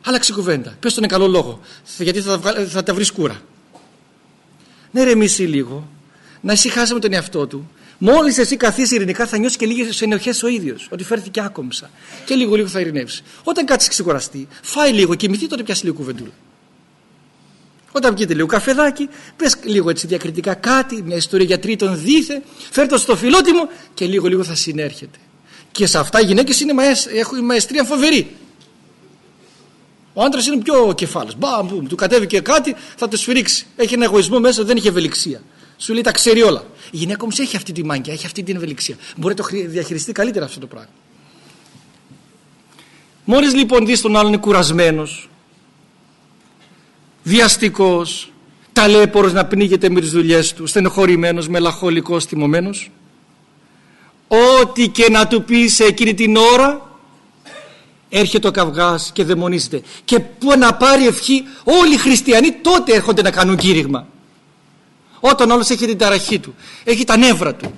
Άλλαξε κουβέντα. Πες τον είναι καλό λόγο. Γιατί θα, θα τα βρεις κούρα να ρεμίσει λίγο, να ησυχάσει με τον εαυτό του. Μόλις εσύ καθίσεις ειρηνικά, θα νιώσεις και λίγες ενοχές ο ίδιος, ότι φέρθηκε άκομψα. Και λίγο λίγο θα ειρηνεύσεις. Όταν κάτσεις ξεκουραστεί, φάει λίγο, κοιμηθεί, τότε πιάσεις λίγο κουβεντούλα. Όταν βγείτε λίγο καφεδάκι, πες λίγο έτσι διακριτικά κάτι, μια ιστορία για τρίτον δίθε, φέρ το στο φιλότιμο και λίγο λίγο θα συνέρχεται. Και σε αυτά οι γυναίκες έχουν μαεστρία φοβερή. Ο άντρας είναι πιο κεφάλαιος. Μπαμ, του κατέβηκε κάτι, θα το σφυρίξει. Έχει ένα εγωισμό μέσα, δεν έχει ευελιξία. Σου λέει τα ξέρει όλα. Η γυναίκα όμως έχει αυτή τη μάγκια, έχει αυτή την ευελιξία. Μπορεί να το διαχειριστεί καλύτερα αυτό το πράγμα. Μόλις λοιπόν δεις τον άλλον είναι κουρασμένος, βιαστικός, ταλέπορο να πνίγεται με τις δουλειές του, στενοχωρημένος, μελαχολικό, θυμωμένος, ό,τι και να του πεις σε εκείνη την ώρα έρχεται ο καυγάς και δαιμονίζεται και που να πάρει ευχή όλοι οι χριστιανοί τότε έρχονται να κάνουν κήρυγμα όταν όλος έχει την ταραχή του έχει τα νεύρα του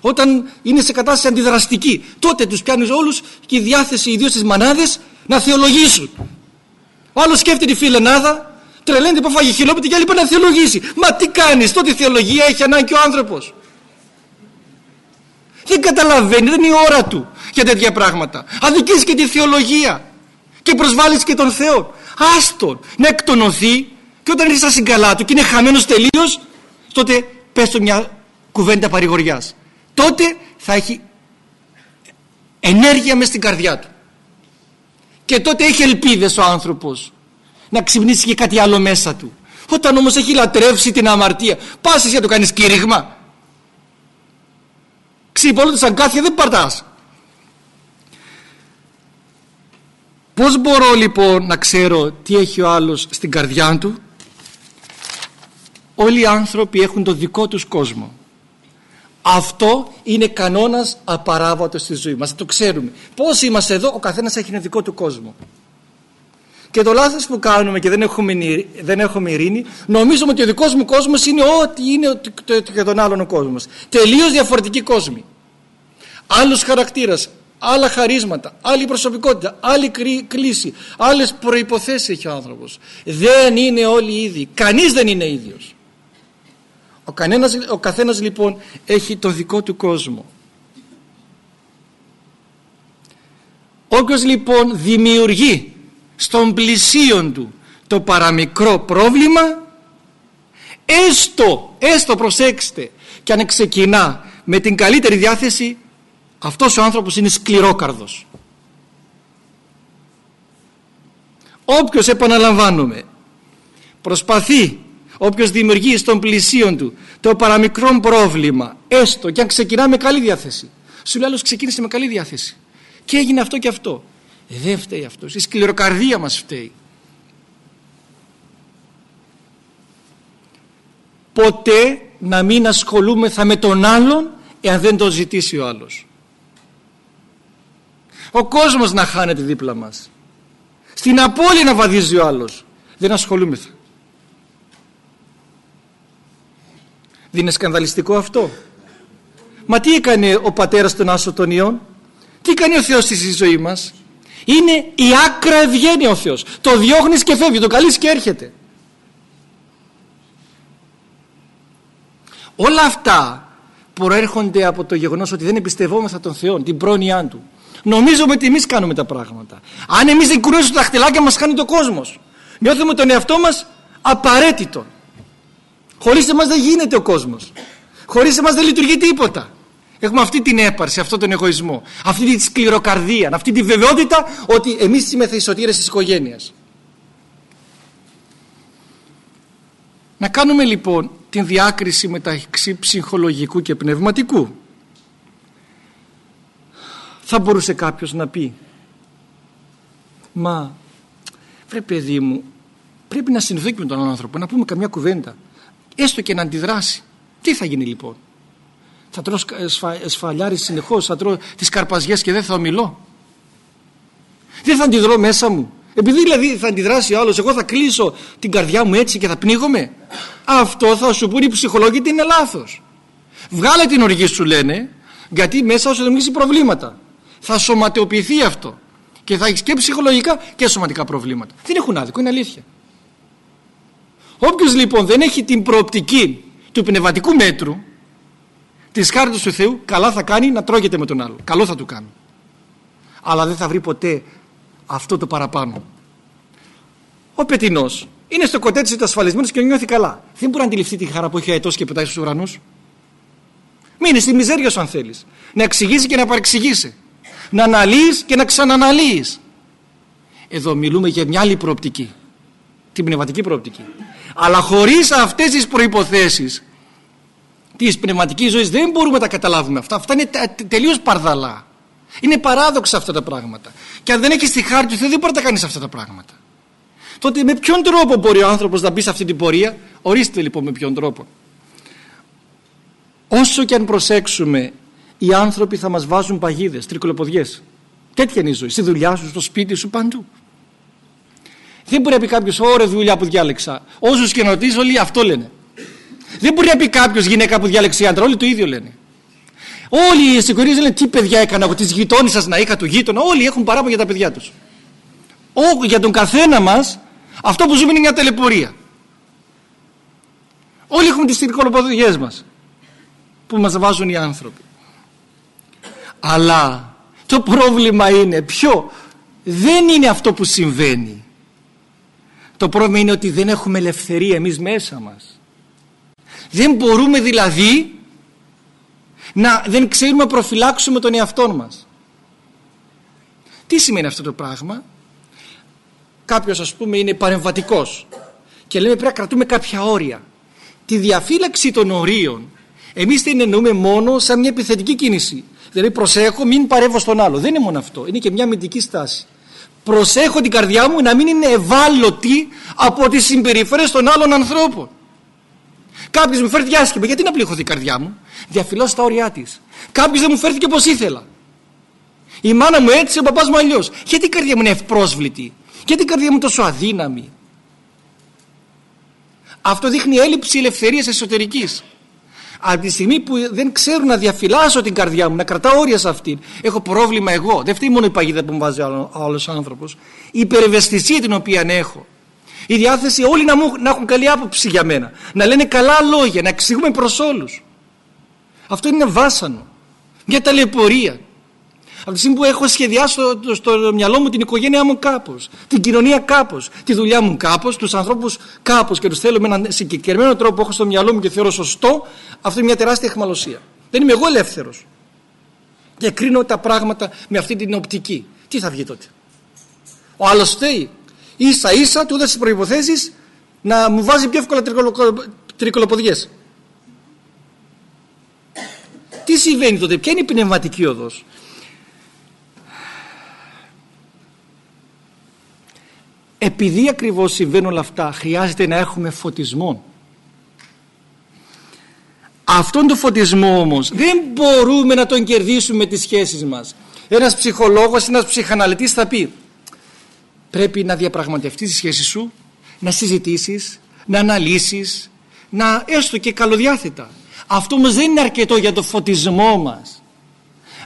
όταν είναι σε κατάσταση αντιδραστική τότε τους πιάνεις όλους και η διάθεση ιδίως στις μανάδες να θεολογήσουν ο άλλος σκέφτεται τη φιλενάδα τρελαίνεται που φάγει χιλόπιτη και άλλη να θεολογήσει μα τι κάνεις τότε θεολογία έχει ανάγκη ο άνθρωπος δεν καταλαβαίνει δεν είναι η ώρα του για τέτοια πράγματα. Αδικείς και τη θεολογία και προσβάλλεις και τον Θεό. Άστον να εκτονωθεί Και όταν έρθει στα συγκαλά του και είναι χαμένος τελείως, τότε πες του μια κουβέντα παρηγοριάς. Τότε θα έχει ενέργεια μέσα στην καρδιά του. Και τότε έχει ελπίδες ο άνθρωπος να ξυπνήσει και κάτι άλλο μέσα του. Όταν όμως έχει λατρεύσει την αμαρτία, πας εσύ να το κάνεις κήρυγμα. Ξυπόλοτε σαν κάθια δεν παρτάς. Πώς μπορώ λοιπόν να ξέρω τι έχει ο άλλος στην καρδιά του; Όλοι οι άνθρωποι έχουν το δικό τους κόσμο. Αυτό είναι κανόνας απαράβατος στη ζωή μας. Το ξέρουμε. Πώς είμαστε εδώ, ο καθένας έχει ένα δικό του κόσμο. Και το λάθος που κάνουμε και δεν έχουμε, δεν έχουμε ειρήνη, νομίζουμε ότι ο δικός μου κόσμος είναι ό,τι είναι και τον άλλον ο κόσμος. Τελείως διαφορετικοί κόσμοι. Άλλος χαρακτήρας, άλλα χαρίσματα, άλλη προσωπικότητα, άλλη κλίση, άλλες προϋποθέσεις έχει ο άνθρωπος. Δεν είναι όλοι ίδιοι. Κανείς δεν είναι ίδιος. Ο, κανένας, ο καθένας λοιπόν έχει το δικό του κόσμο. Όποιος λοιπόν δημιουργεί στον πλησίον του το παραμικρό πρόβλημα έστω, έστω προσέξτε και αν ξεκινά με την καλύτερη διάθεση αυτός ο άνθρωπος είναι σκληρόκαρδος όποιος επαναλαμβάνουμε προσπαθεί όποιος δημιουργεί στον πλησίον του το παραμικρό πρόβλημα έστω και αν ξεκινά με καλή διάθεση. Σου λέει άλλος ξεκίνησε με καλή διάθεση και έγινε αυτό και αυτό. Ε, δεν φταίει αυτός. Η σκληροκαρδία μας φταίει. Ποτέ να μην ασχολούμεθα με τον άλλον εάν δεν το ζητήσει ο άλλος. Ο κόσμος να χάνεται δίπλα μας. Στην απώλεια να βαδίζει ο άλλος. Δεν ασχολούμεθα δεν είναι σκανδαλιστικό αυτό. Μα τι έκανε ο πατέρας των Άσο των Ιών; Τι κάνει ο Θεός στη ζωή μας; Είναι η άκρα ευγένεια ο Θεός. Το διώχνεις και φεύγει το καλείς και έρχεται. Όλα αυτά προέρχονται από το γεγονός ότι δεν εμπιστευόμαστε τον Θεό την πρόνοιά Του. Νομίζουμε ότι εμείς κάνουμε τα πράγματα. Αν εμείς δεν κουνήσουμε τα χτελάκια μας χάνει το κόσμος. Νιώθουμε τον εαυτό μας απαραίτητο χωρίς εμάς δεν γίνεται ο κόσμος χωρίς εμάς δεν λειτουργεί τίποτα Έχουμε αυτή την έπαρση, αυτόν τον εγωισμό, αυτή τη σκληροκαρδία, αυτή τη βεβαιότητα ότι εμείς είμαστε οι σωτήρες της οικογένειας. Να κάνουμε λοιπόν την διάκριση μεταξύ ψυχολογικού και πνευματικού. Θα μπορούσε κάποιος να πει «Μα, βρε παιδί μου, πρέπει να συνδέουμε με τον άνθρωπο, να πούμε καμιά κουβέντα, έστω και να αντιδράσει. Τι θα γίνει λοιπόν» θα τρώω σφαλιάρι συνεχώς, θα τρώω τις καρπαζιές και δεν θα ομιλώ; Δεν θα αντιδρώ μέσα μου; Επειδή δηλαδή θα αντιδράσει ο άλλος, εγώ θα κλείσω την καρδιά μου έτσι και θα πνίγομαι; Αυτό θα σου πούνε οι ψυχολόγοι ότι είναι λάθος. Βγάλε την οργή σου λένε, γιατί μέσα σου δημιουργήσει προβλήματα. Θα σωματεοποιηθεί αυτό. Και θα έχεις και ψυχολογικά και σωματικά προβλήματα. Δεν έχουν άδικο, είναι αλήθεια. Όποιος λοιπόν δεν έχει την προοπτική του πνευματικού μέτρου, της χάρη του Θεού καλά θα κάνει να τρώγεται με τον άλλο. Καλό θα του κάνει. Αλλά δεν θα βρει ποτέ αυτό το παραπάνω. Ο πετεινός είναι στο κοτέτσι του ασφαλισμένο και νιώθει καλά. Δεν μπορεί να αντιληφθεί τη χαρά που έχει αετός και πετάει στους ουρανούς. μείνει στη μιζέρια σου αν θέλεις. να εξηγήσει και να παρεξηγήσει. Να αναλύεις και να ξαναναλύει. εδώ μιλούμε για μια άλλη προοπτική. Την πνευματική προοπτική αλλά χωρίς αυτές τις προϋποθέσεις Της πνευματικής ζωής δεν μπορούμε να τα καταλάβουμε αυτά. Αυτά είναι τελείως παρδαλά. Είναι παράδοξα αυτά τα πράγματα. Και αν δεν έχεις τη χάρη του Θεού, δεν μπορεί να τα κάνεις αυτά τα πράγματα. Τότε με ποιον τρόπο μπορεί ο άνθρωπος να μπει σε αυτή την πορεία, ορίστε λοιπόν με ποιον τρόπο. Όσο και αν προσέξουμε, οι άνθρωποι θα μας βάζουν παγίδες, τρικολοποδιές. Τέτοια είναι η ζωή. Στη δουλειά σου, στο σπίτι σου, παντού. Δεν μπορεί να πει κάποιος, ωραία δουλειά που διάλεξα. Όσους και ρωτήσεις, όλοι αυτό λένε. Δεν μπορεί να πει κάποιος γυναίκα που διάλεξε άντρα, όλοι το ίδιο λένε. Όλοι οι συγχωρείς λένε τι παιδιά έκανα από της γειτόνισσας να είχα του γείτονα. Όλοι έχουν παράπονο για τα παιδιά τους. Για τον καθένα μας αυτό που ζούμε είναι μια τελεπορία. Όλοι έχουμε τις τυρκολοποδιέ μας που μας βάζουν οι άνθρωποι. Αλλά το πρόβλημα είναι ποιο δεν είναι αυτό που συμβαίνει. Το πρόβλημα είναι ότι δεν έχουμε ελευθερία εμείς μέσα μας. Δεν μπορούμε δηλαδή να δεν ξέρουμε να προφυλάξουμε τον εαυτό μας. Τι σημαίνει αυτό το πράγμα; Κάποιος ας πούμε είναι παρεμβατικός και λέμε πρέπει να κρατούμε κάποια όρια. Τη διαφύλαξη των ορίων εμείς την εννοούμε μόνο σαν μια επιθετική κίνηση. Δηλαδή προσέχω μην παρεύω στον άλλο. Δεν είναι μόνο αυτό. Είναι και μια αμυντική στάση. Προσέχω την καρδιά μου να μην είναι ευάλωτη από τις συμπεριφορές των άλλων ανθρώπων. Κάποιος μου φέρθηκε άσχημα. Γιατί να πληγωθεί η καρδιά μου; Διαφυλώσω τα όρια της. Κάποιος δεν μου φέρθηκε όπως ήθελα. Η μάνα μου έτσι, ο παπάς μου αλλιώς. Γιατί η καρδιά μου είναι ευπρόσβλητη; Γιατί η καρδιά μου τόσο αδύναμη; Αυτό δείχνει έλλειψη ελευθερίας εσωτερικής. Από τη στιγμή που δεν ξέρω να διαφυλάσσω την καρδιά μου, να κρατάω όρια σε αυτήν, έχω πρόβλημα εγώ. Δεν φταίει μόνο η παγίδα που μου βάζει ο άλλος άνθρωπος. Η υπερευαισθησία την οποία έχω. Η διάθεση όλοι να, μου, να έχουν καλή άποψη για μένα. Να λένε καλά λόγια, να εξηγούμε προς όλους. Αυτό είναι βάσανο. Μια ταλαιπωρία. Από τη στιγμή που έχω σχεδιάσει στο, στο μυαλό μου την οικογένειά μου κάπως, την κοινωνία κάπως, τη δουλειά μου κάπως, τους ανθρώπους κάπως και τους θέλω με έναν συγκεκριμένο τρόπο που έχω στο μυαλό μου και θεωρώ σωστό, αυτό είναι μια τεράστια εχμαλωσία. Δεν είμαι εγώ ελεύθερος. Και κρίνω τα πράγματα με αυτή την οπτική. Τι θα βγει τότε; Ο άλλος φταίει. σα ίσα του έδωσε τις προποθέσει να μου βάζει πιο εύκολα τρικολοποδιές. Τι συμβαίνει τότε, ποια είναι η πνευματική οδός; Επειδή ακριβώς συμβαίνουν όλα αυτά χρειάζεται να έχουμε φωτισμό. Αυτόν τον φωτισμό όμως δεν μπορούμε να τον κερδίσουμε με τις σχέσεις μας. Ένας ψυχολόγος, ένας ψυχαναλυτής θα πει πρέπει να διαπραγματευτείς τη σχέση σου, να συζητήσεις, να αναλύσεις, να έστω και καλοδιάθετα. Αυτό όμως δεν είναι αρκετό για το φωτισμό μας.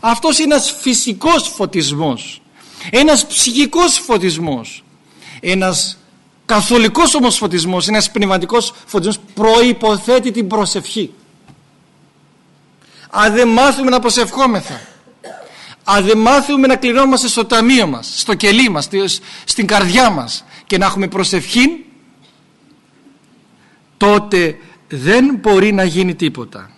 Αυτός είναι ένας φυσικός φωτισμός. Ένας ψυχικός φωτισμός. Ένας καθολικός όμως φωτισμός, ένας πνευματικός φωτισμός προϋποθέτει την προσευχή. Αν δεν μάθουμε να προσευχόμεθα, αν δεν μάθουμε να κλεινόμαστε στο ταμείο μας, στο κελί μας, στην καρδιά μας και να έχουμε προσευχή, τότε δεν μπορεί να γίνει τίποτα.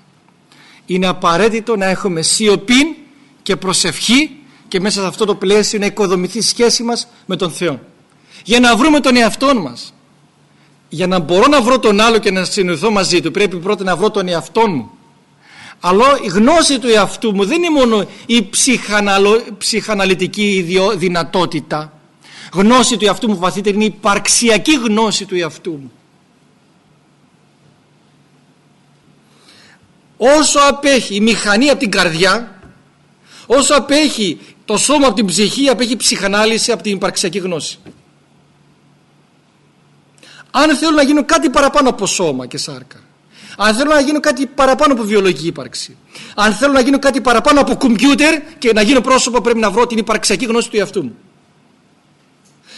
Είναι απαραίτητο να έχουμε σιωπή και προσευχή και μέσα σε αυτό το πλαίσιο να οικοδομηθεί η σχέση μας με τον Θεό. Για να βρούμε τον εαυτό μας. Για να μπορώ να βρω τον άλλο και να συνοηθώ μαζί του πρέπει πρώτα να βρω τον εαυτό μου. Αλλά η γνώση του εαυτού μου δεν είναι μόνο η ψυχαναλο, ψυχαναλυτική δυνατότητα. Γνώση του εαυτού μου βαθύτερη είναι η υπαρξιακή γνώση του εαυτού μου. όσο απέχει η μηχανή από την καρδιά όσο απέχει το σώμα από την ψυχή απέχει η ψυχανάλυση από την υπαρξιακή γνώση αν θέλω να γίνω κάτι παραπάνω από σώμα και σάρκα αν θέλω να γίνω κάτι παραπάνω από βιολογική ύπαρξη αν θέλω να γίνω κάτι παραπάνω από κομπιούτερ και να γίνω πρόσωπο πρέπει να βρω την υπαρξιακή γνώση του εαυτού μου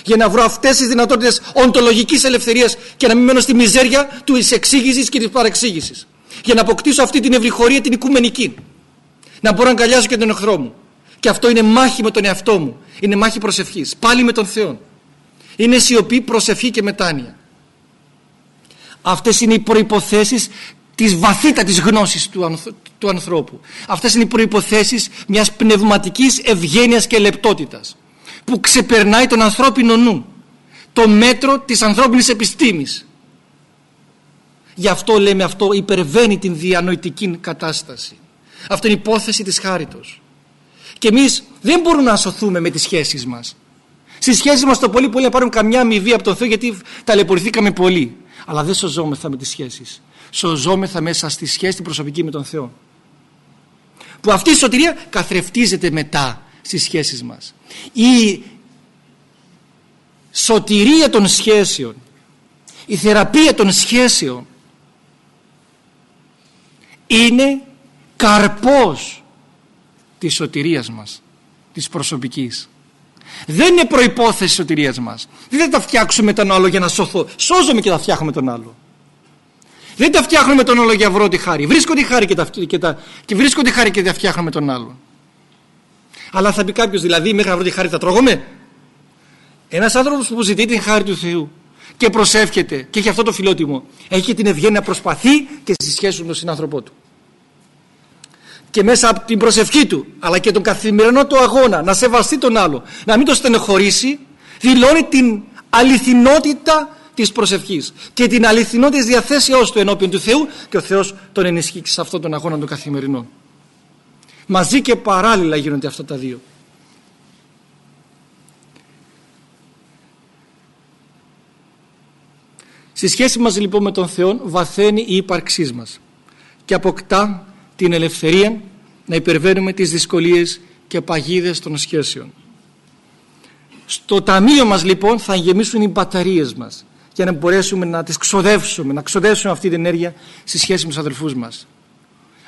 για να βρω αυτές τις δυνατότητες οντολογικής ελευθερίας και να μην μένω στη μιζέρια του εξήγησης και της παρεξήγησης για να αποκτήσω αυτή την ευρυχωρία την οικουμενική. Να μπορώ να αγκαλιάζω και τον εχθρό μου. Και αυτό είναι μάχη με τον εαυτό μου. Είναι μάχη προσευχής. Πάλι με τον Θεό. Είναι σιωπή, προσευχή και μετάνοια. Αυτές είναι οι προϋποθέσεις της βαθύτατης γνώσης του, του ανθρώπου. Αυτές είναι οι προϋποθέσεις μιας πνευματικής ευγένειας και λεπτότητας που ξεπερνάει τον ανθρώπινο νου. Το μέτρο της ανθρώπινης επιστήμης Γι' αυτό λέμε αυτό υπερβαίνει την διανοητική κατάσταση. Αυτό είναι η υπόθεση της χάριτος. Και εμείς δεν μπορούμε να σωθούμε με τις σχέσεις μας. Στις σχέσεις μας το πολύ πολύ να πάρουμε καμιά αμοιβή από τον Θεό γιατί ταλαιπωρηθήκαμε πολύ. Αλλά δεν σωζόμεθα με τις σχέσεις. Σωζόμεθα μέσα στη σχέση την προσωπική με τον Θεό. Που αυτή η σωτηρία καθρεφτίζεται μετά στις σχέσεις μας. Η σωτηρία των σχέσεων, η θεραπεία των σχέσεων είναι καρπός της σωτηρίας μας, της προσωπικής. Δεν είναι προϋπόθεση της σωτηρίας μας. Δεν θα τα φτιάξουμε τον άλλο για να σωθώ. Σώζομαι και θα φτιάχνουμε τον άλλο. Δεν τα φτιάχνουμε τον άλλο για βρω τη χάρη. Βρίσκω τη χάρη και, τα, και, τα, και βρίσκω τη χάρη και τα φτιάχνουμε τον άλλο. Αλλά θα πει κάποιος δηλαδή μέχρι να βρω τη χάρη θα τρώγομαι; Ένας άνθρωπος που ζητεί την χάρη του Θεού και προσεύχεται και έχει αυτό το φιλότιμο. Έχει την ευγένεια να προσπαθεί και στη σχέση με τον συνάνθρωπό του. Και μέσα από την προσευχή του, αλλά και τον καθημερινό του αγώνα, να σεβαστεί τον άλλο, να μην το στενοχωρήσει, δηλώνει την αληθινότητα της προσευχής και την αληθινότητα της διαθέσεώς του ενώπιον του Θεού και ο Θεός τον ενισχύει σε αυτόν τον αγώνα του καθημερινό. Μαζί και παράλληλα γίνονται αυτά τα δύο. Στη σχέση μας λοιπόν με τον Θεό βαθαίνει η ύπαρξής μας και αποκτά την ελευθερία να υπερβαίνουμε τις δυσκολίες και παγίδες των σχέσεων. Στο ταμείο μας λοιπόν θα γεμίσουν οι μπαταρίες μας για να μπορέσουμε να τις ξοδεύσουμε, να ξοδεύσουμε αυτή την ενέργεια στη σχέση με τους αδελφούς μας.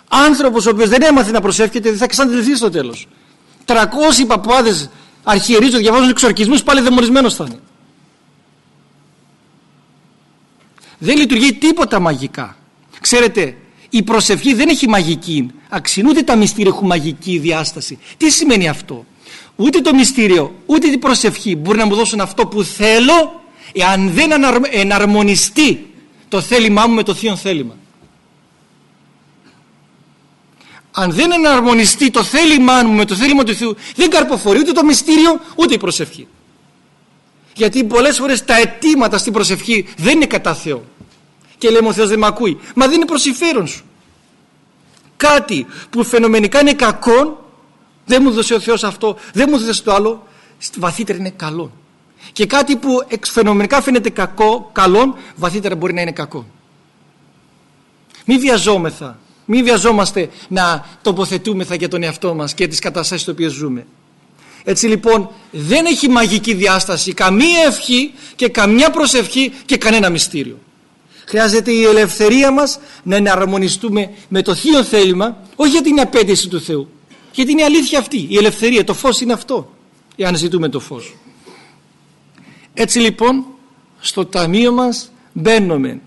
Άνθρωπος ο οποίος δεν έμαθε να προσεύχεται δεν θα εξαντληθεί στο τέλος. 300 παπάδες αρχιερείς που διαβάζουν εξορκισμούς πάλι δαιμονισμένος θα είναι. Δεν λειτουργεί τίποτα μαγικά. Ξέρετε, η προσευχή δεν έχει μαγική αξία, ούτε τα μυστήρια έχουν μαγική διάσταση. Τι σημαίνει αυτό; Ούτε το μυστήριο, ούτε την προσευχή μπορεί να μου δώσουν αυτό που θέλω εάν δεν εναρμονιστεί το θέλημά μου με το θείο θέλημα. Αν δεν εναρμονιστεί το θέλημά μου με το θέλημα του Θεού δεν καρποφορεί ούτε το μυστήριο ούτε η προσευχή. Γιατί πολλές φορές τα αιτήματα στην προσευχή δεν είναι κατά Θεό. Και λέμε ο Θεός δεν με ακούει. Μα δεν είναι προς σου. Κάτι που φαινομενικά είναι κακό δεν μου δώσε ο Θεός αυτό, δεν μου δώσε το άλλο, βαθύτερα είναι καλό. Και κάτι που φαινομενικά φαίνεται κακό, καλό, βαθύτερα μπορεί να είναι κακό. Μην βιαζόμεθα, μην βιαζόμαστε να τοποθετούμεθα για τον εαυτό μας και τις καταστάσεις στις οποίες ζούμε. Έτσι λοιπόν δεν έχει μαγική διάσταση καμία ευχή και καμιά προσευχή και κανένα μυστήριο. Χρειάζεται η ελευθερία μας να εναρμονιστούμε με το θείο θέλημα όχι για την απέτηση του Θεού γιατί είναι η αλήθεια αυτή, η ελευθερία, το φως είναι αυτό εάν ζητούμε το φως. Έτσι λοιπόν στο ταμείο μας μπαίνουμε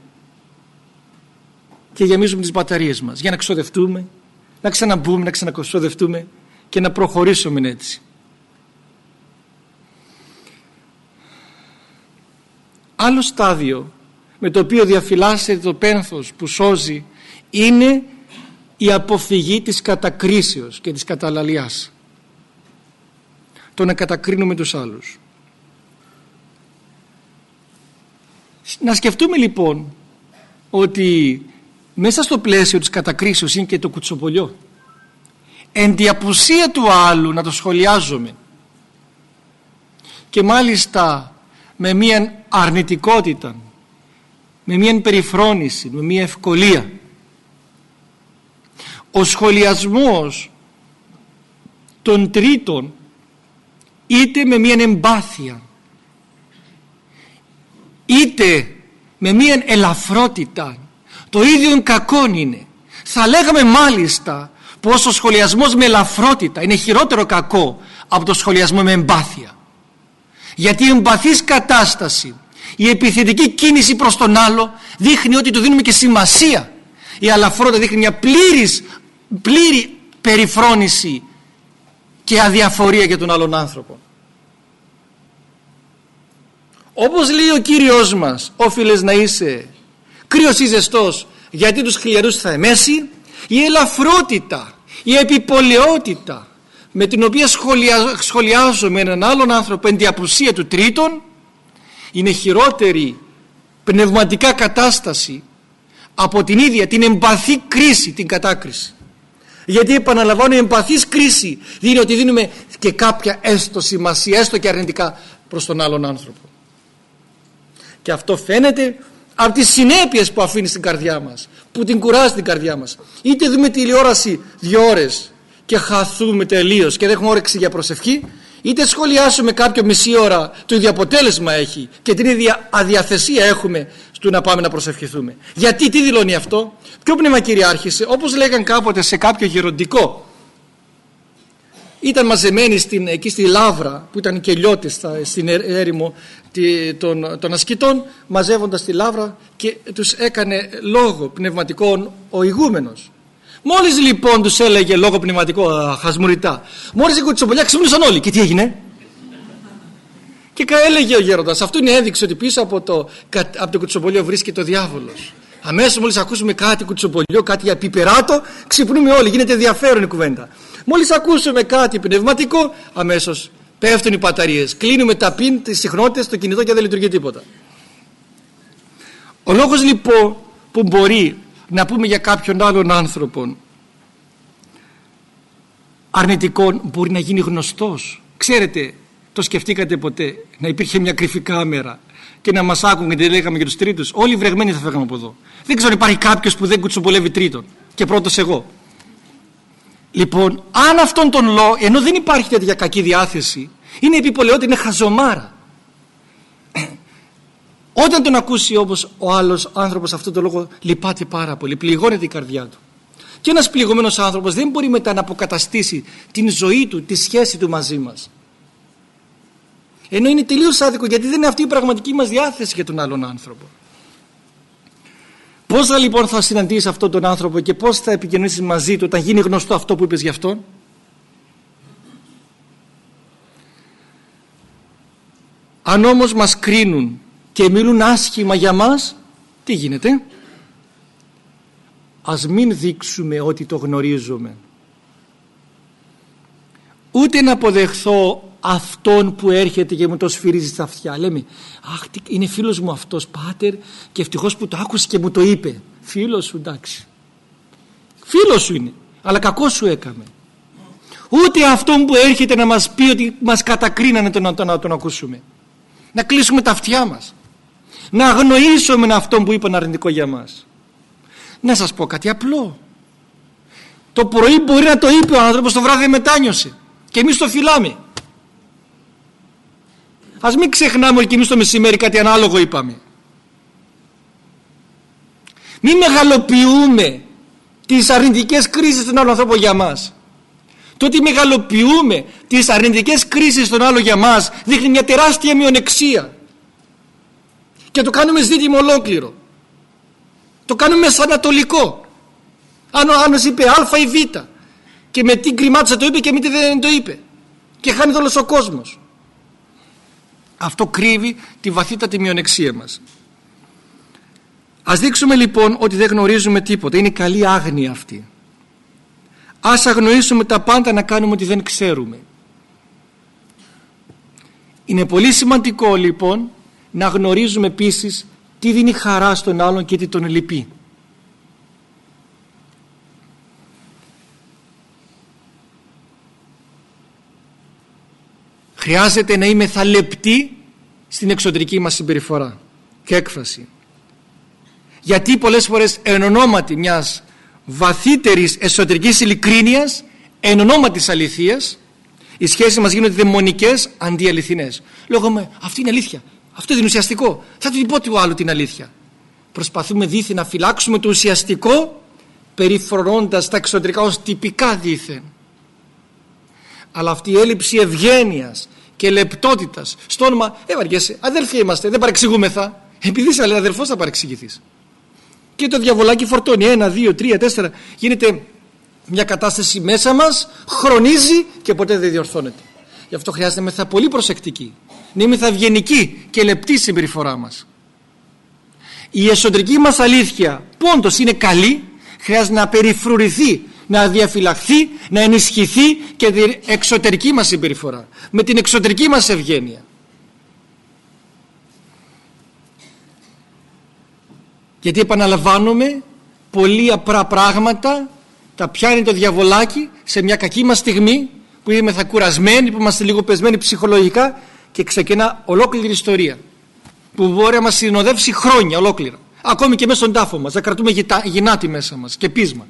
και γεμίζουμε τις μπαταρίες μας για να ξοδευτούμε, να ξαναμπούμε, να ξαναξοδευτούμε και να προχωρήσουμε έτσι. Άλλο στάδιο με το οποίο διαφυλάσσεται το πένθος που σώζει είναι η αποφυγή της κατακρίσεως και της καταλαλιάς. Το να κατακρίνουμε τους άλλους. Να σκεφτούμε λοιπόν ότι μέσα στο πλαίσιο της κατακρίσεως είναι και το κουτσοπολιό. Εν τη απουσία του άλλου να το σχολιάζουμε και μάλιστα με μια αρνητικότητα, με μια περιφρόνηση, με μια ευκολία. Ο σχολιασμός των τρίτων είτε με μια εμπάθεια είτε με μια ελαφρότητα το ίδιο κακό είναι θα λέγαμε μάλιστα πως ο σχολιασμός με ελαφρότητα είναι χειρότερο κακό από το σχολιασμό με εμπάθεια γιατί η εμπαθής κατάσταση η επιθετική κίνηση προς τον άλλο δείχνει ότι του δίνουμε και σημασία. Η αλαφρότητα δείχνει μια πλήρης, πλήρη περιφρόνηση και αδιαφορία για τον άλλον άνθρωπο. Όπως λέει ο Κύριος μας όφιλες να είσαι κρύος ή ζεστός γιατί τους χλιαρούς θα εμέσει η ελαφρότητα, η επιπολαιότητα με την οποία σχολια... σχολιάζουμε έναν άλλον άνθρωπο εν τη απουσία του τρίτον είναι χειρότερη πνευματικά κατάσταση από την ίδια την εμπαθή κρίση, την κατάκριση. Γιατί επαναλαμβάνω η εμπαθής κρίση δίνει ότι δίνουμε και κάποια έστω σημασία, έστω και αρνητικά προς τον άλλον άνθρωπο. Και αυτό φαίνεται από τις συνέπειες που αφήνει στην καρδιά μας, που την κουράζει την καρδιά μας. Είτε δούμε τηλεόραση δύο ώρες και χαθούμε τελείως και δεν έχουμε όρεξη για προσευχή, είτε σχολιάσουμε κάποιο μισή ώρα το ίδιο αποτέλεσμα έχει και την ίδια αδιαθεσία έχουμε στο να πάμε να προσευχηθούμε. Γιατί, τι δηλώνει αυτό, ποιο πνεύμα κυριάρχησε, όπως λέγαν κάποτε σε κάποιο γεροντικό ήταν μαζεμένοι στην, εκεί στη Λάβρα που ήταν και λιώτες στην έρημο των, των ασκητών μαζεύοντας τη Λάβρα και τους έκανε λόγο πνευματικό ο ηγούμενος. Μόλις λοιπόν τους έλεγε λόγο πνευματικό χασμουριτά μόλις η κουτσοπολιά ξύπνησαν όλοι και τι έγινε; Και έλεγε ο γέροντας, αυτό είναι ένδειξη ότι πίσω από το, από το κουτσομπολιό βρίσκεται ο διάβολος. Αμέσως μόλις ακούσουμε κάτι κουτσομπολιό, κάτι για πιπεράτο, ξυπνούμε όλοι, γίνεται ενδιαφέρον η κουβέντα. Μόλις ακούσουμε κάτι πνευματικό, αμέσως πέφτουν οι μπαταρίες. Κλείνουμε τα πιν, τις συχνότητες στο κινητό και δεν λειτουργεί τίποτα. Ο λόγος λοιπόν που μπορεί να πούμε για κάποιον άλλον άνθρωπο αρνητικό μπορεί να γίνει γνωστός. Ξέρετε, το σκεφτήκατε ποτέ να υπήρχε μια κρυφή κάμερα και να μας άκουγε και λέγαμε για τους τρίτους. Όλοι βρεγμένοι θα φεύγαμε από εδώ. Δεν ξέρω αν υπάρχει κάποιος που δεν κουτσομπολεύει τρίτον και πρώτος εγώ. Λοιπόν, αν αυτόν τον λόγο, ενώ δεν υπάρχει τέτοια κακή διάθεση, είναι επιπολαιότητα, είναι χαζομάρα. Όταν τον ακούσει όπως ο άλλος άνθρωπος αυτόν τον λόγο λυπάται πάρα πολύ, πληγώνεται η καρδιά του. Και ένας πληγωμένος άνθρωπος δεν μπορεί μετά να αποκαταστήσει την ζωή του, τη σχέση του μαζί μας. Ενώ είναι τελείως άδικο γιατί δεν είναι αυτή η πραγματική μας διάθεση για τον άλλον άνθρωπο. Πώς θα λοιπόν θα συναντήσεις αυτόν τον άνθρωπο και πώς θα επικοινωνήσεις μαζί του όταν γίνει γνωστό αυτό που είπες γι' αυτόν; Αν όμως μας κρίνουν και μιλούν άσχημα για μας, τι γίνεται; Ας μην δείξουμε ότι το γνωρίζουμε. Ούτε να αποδεχθώ αυτόν που έρχεται και μου το σφυρίζει στα αυτιά. Λέμε, αχ, είναι φίλος μου αυτός, πάτερ, και ευτυχώς που το άκουσε και μου το είπε. Φίλος σου, εντάξει. Φίλος σου είναι, αλλά κακός σου έκαμε. Ούτε αυτόν που έρχεται να μας πει ότι μας κατακρίνανε το να τον, τον ακούσουμε. Να κλείσουμε τα αυτιά μας. Να αγνοήσουμε αυτόν που είπαν αρνητικό για μας. Να σας πω κάτι απλό. Το πρωί μπορεί να το είπε ο άνθρωπος, το βράδυ μετάνιωσε. Και εμείς το φυλάμε. Ας μην ξεχνάμε ότι και εμείς το μεσημέρι κάτι ανάλογο είπαμε. Μην μεγαλοποιούμε τις αρνητικές κρίσεις των άλλων ανθρώπων για μας. Το ότι μεγαλοποιούμε τις αρνητικές κρίσεις των άλλων για μας δείχνει μια τεράστια μειονεξία. Και το κάνουμε ζήτημα ολόκληρο. Το κάνουμε σαν ανατολικό. Αν ο άλλος είπε α ή β και με τι κρυμάτισα το είπε και με τι δεν το είπε. Και χάνει όλος ο κόσμος. Αυτό κρύβει τη βαθύτατη μειονεξία μας. Ας δείξουμε λοιπόν ότι δεν γνωρίζουμε τίποτα. Είναι καλή άγνοια αυτή. Ας αγνοήσουμε τα πάντα να κάνουμε ότι δεν ξέρουμε. Είναι πολύ σημαντικό λοιπόν να γνωρίζουμε επίσης τι δίνει χαρά στον άλλον και τι τον λυπεί. Χρειάζεται να είμαι λεπτοί στην εξωτερική μας συμπεριφορά και έκφραση. Γιατί πολλές φορές εν ονόματι μιας βαθύτερης εσωτερικής ειλικρίνειας, εν ονόματι της αληθείας, οι σχέσεις μας γίνονται δαιμονικές αντί αληθινές. Λόγω με αυτή είναι αλήθεια, αυτό είναι ουσιαστικό, θα του πω του άλλου την αλήθεια. Προσπαθούμε δίθεν να φυλάξουμε το ουσιαστικό περιφρονώντας τα εξωτερικά ως τυπικά δίθεν. Αλλά αυτή η έλλειψη ευγένειας και λεπτότητας στο όνομα, ε βαριέσαι, αδέρφια είμαστε, δεν παρεξηγούμεθα. Επειδή είσαι αδερφό, θα παρεξηγηθείς. Και το διαβολάκι φορτώνει. Ένα, δύο, τρία, τέσσερα. Γίνεται μια κατάσταση μέσα μας, χρονίζει και ποτέ δεν διορθώνεται. Γι' αυτό χρειάζεται να είμαστε πολύ προσεκτικοί. Να είμαστε ευγενικοί και λεπτοί συμπεριφορά μας. Η εσωτερική μας αλήθεια, πόντο είναι καλή, χρειάζεται να περιφρουρηθεί να διαφυλαχθεί, να ενισχυθεί και την εξωτερική μας συμπεριφορά, με την εξωτερική μας ευγένεια. Γιατί επαναλαμβάνουμε πολύ απρά πράγματα τα πιάνει το διαβολάκι σε μια κακή μας στιγμή που είμαστε κουρασμένοι, που είμαστε λίγο πεσμένοι ψυχολογικά και ξεκινά ολόκληρη ιστορία που μπορεί να μας συνοδεύσει χρόνια ολόκληρα. Ακόμη και μέσα στον τάφο μας, να κρατούμε γυνάτη μέσα μας και πείσμα.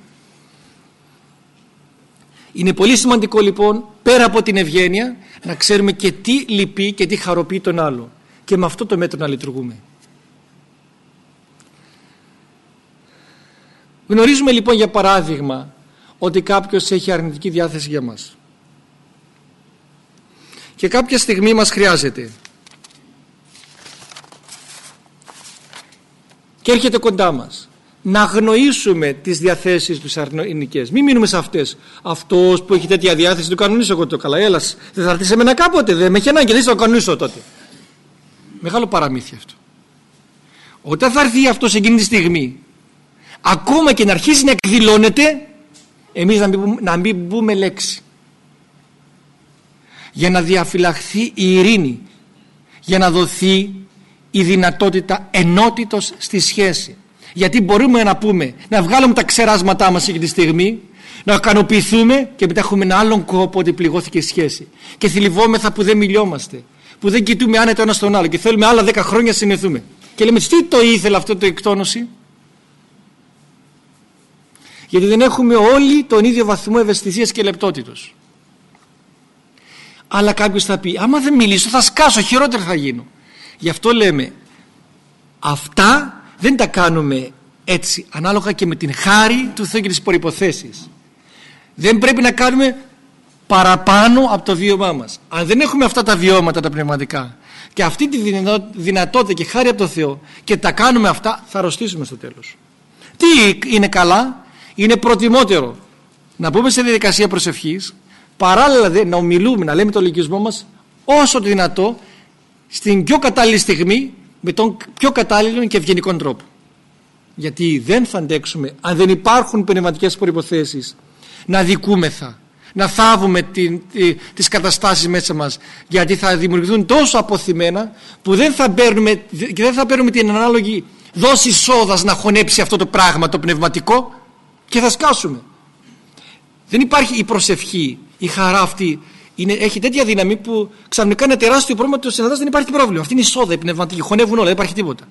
Είναι πολύ σημαντικό λοιπόν πέρα από την ευγένεια να ξέρουμε και τι λυπεί και τι χαροποιεί τον άλλο και με αυτό το μέτρο να λειτουργούμε. Γνωρίζουμε λοιπόν για παράδειγμα ότι κάποιος έχει αρνητική διάθεση για μας και κάποια στιγμή μας χρειάζεται και έρχεται κοντά μας να αγνοήσουμε τις διαθέσεις τους αρνητικές. Μην μείνουμε σε αυτές. Αυτός που έχει τέτοια διάθεση, του κανονίσω εγώ το καλά. Έλα, δεν θα έρθει σε μένα κάποτε, δεν με έχει ανάγκη, δεν θα το κανονίσω τότε. Μεγάλο παραμύθι αυτό. Όταν θα έρθει αυτός σε εκείνη τη στιγμή, ακόμα και να αρχίσει να εκδηλώνεται, εμείς να μην, να μην πούμε λέξη. Για να διαφυλαχθεί η ειρήνη, για να δοθεί η δυνατότητα ενότητος στη σχέση. Γιατί μπορούμε να πούμε, να βγάλουμε τα ξεράσματά μας εκείνη τη στιγμή, να ικανοποιηθούμε και μετά έχουμε ένα άλλον κόπο ότι πληγώθηκε η σχέση. Και θλιβόμεθα που δεν μιλιόμαστε, που δεν κοιτούμε άνετα ένα στον άλλο και θέλουμε άλλα δέκα χρόνια να συνεθούμε. Και λέμε τι το ήθελε αυτό το εκτόνωση; Γιατί δεν έχουμε όλοι τον ίδιο βαθμό ευαισθησίας και λεπτότητος. Αλλά κάποιος θα πει άμα δεν μιλήσω θα σκάσω χειρότερα θα γίνω. Γι' αυτό λέμε αυτά δεν τα κάνουμε έτσι ανάλογα και με την χάρη του Θεού και τις προϋποθέσεις. Δεν πρέπει να κάνουμε παραπάνω από το βίωμά μας. Αν δεν έχουμε αυτά τα βιώματα τα πνευματικά και αυτή τη δυνατότητα και χάρη από το Θεό και τα κάνουμε αυτά θα αρρωστήσουμε στο τέλος. Τι είναι καλά, είναι προτιμότερο να πούμε σε διαδικασία προσευχής παράλληλα να ομιλούμε, να λέμε το λογισμό μας όσο το δυνατό στην πιο κατάλληλη στιγμή με τον πιο κατάλληλο και ευγενικό τρόπο. Γιατί δεν θα αντέξουμε αν δεν υπάρχουν πνευματικές προϋποθέσεις να δικούμεθα, να θάβουμε την, τις καταστάσεις μέσα μας γιατί θα δημιουργηθούν τόσο αποθυμένα που δεν θα παίρνουμε, και δεν θα παίρνουμε την ανάλογη δόση σόδας να χωνέψει αυτό το πράγμα το πνευματικό και θα σκάσουμε. Δεν υπάρχει η προσευχή, η χαρά αυτή είναι, έχει τέτοια δύναμη που ξαφνικά είναι τεράστιο πρόβλημα του συναντάς δεν υπάρχει πρόβλημα. Αυτή είναι η σόδα, η πνευματική. Χωνεύουν όλα, δεν υπάρχει τίποτα.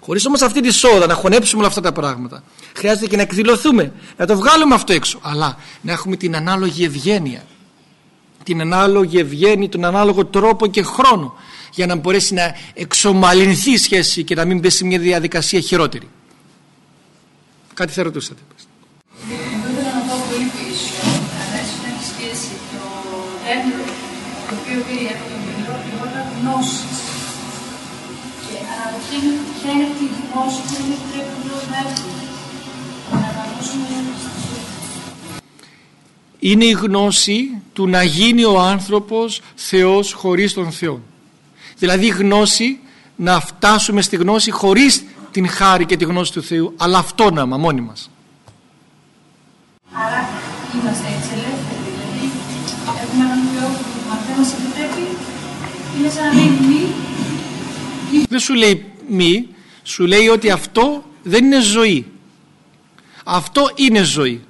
Χωρίς όμως αυτή τη σόδα να χωνέψουμε όλα αυτά τα πράγματα, χρειάζεται και να εκδηλωθούμε, να το βγάλουμε αυτό έξω. Αλλά να έχουμε την ανάλογη ευγένεια. Την ανάλογη ευγένεια, τον ανάλογο τρόπο και χρόνο για να μπορέσει να εξομαλυνθεί η σχέση και να μην πέσει μια διαδικασία χειρότερη. Κάτι θα ρωτούσατε. Το οποίο πήρε από τον Πυρό, λεγόταν γνώση. Και αναρωτιέμαι ποια είναι αυτή η γνώση που δεν επιτρέπει να έχουμε. Να αναγνώσουμε είναι η γνώση του να γίνει ο άνθρωπος Θεός χωρίς τον Θεό. Δηλαδή η γνώση να φτάσουμε στη γνώση χωρίς την χάρη και τη γνώση του Θεού αλλά αυτόνομα μόνοι μας. Άρα είμαστε έτσι που μας επιτρέπει, είναι σαν να λέει μη. Δεν σου λέει μη, σου λέει ότι αυτό δεν είναι ζωή. Αυτό είναι ζωή.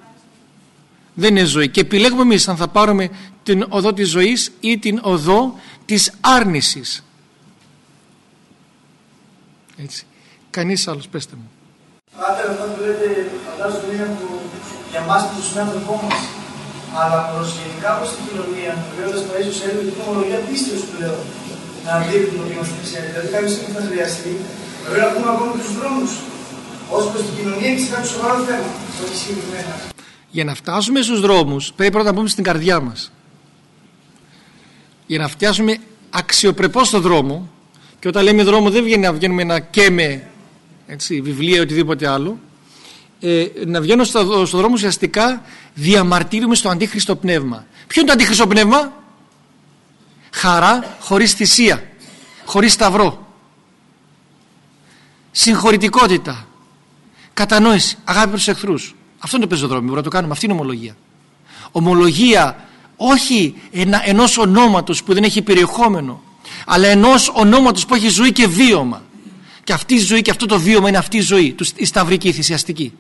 Δεν είναι ζωή. Και επιλέγουμε εμείς αν θα πάρουμε την οδό της ζωής ή την οδό της άρνησης. Έτσι. Κανείς άλλος πέστε μου. Πάτερ, αυτό που λέτε, φαντάζομαι είναι που για εμάς που τους άνθρωπό μας, αλλά προσχετικά προς την κοινωνία, βεβαίως τα ίσως έλεγε την ομολογία πίστεως πλέον, να δείχνουν ότι είμαστε ξένοι. Δηλαδή κάποια στιγμή θα χρειαστεί, βέβαια να πούμε ακόμα τους δρόμους, ως προς την κοινωνία και σε κάποιο σοβαρό θέμα, όχι συγκεκριμένα. Για να φτάσουμε στους δρόμους πρέπει πρώτα να πούμε στην καρδιά μας. Για να φτιάσουμε αξιοπρεπώς στο δρόμο και όταν λέμε δρόμο δεν βγαίνει να βγαίνουμε να καίμε έτσι, βιβλία ή οτιδήποτε άλλο ε, να βγαίνω στο, στο δρόμο ουσιαστικά διαμαρτύρουμε στο αντίχριστο πνεύμα. Ποιο είναι το αντίχριστο πνεύμα; Χαρά χωρίς θυσία, χωρίς σταυρό. Συγχωρητικότητα, κατανόηση, αγάπη προς εχθρούς. Αυτό είναι το πεζοδρόμιο, μπορούμε να το κάνουμε, αυτή είναι η ομολογία. Ομολογία όχι ένα, ενός ονόματος που δεν έχει περιεχόμενο, αλλά ενός ονόματος που έχει ζωή και βίωμα. Και αυτή η ζωή και αυτό το βίωμα είναι αυτή η ζωή, η σταυρική, η θυσιαστική.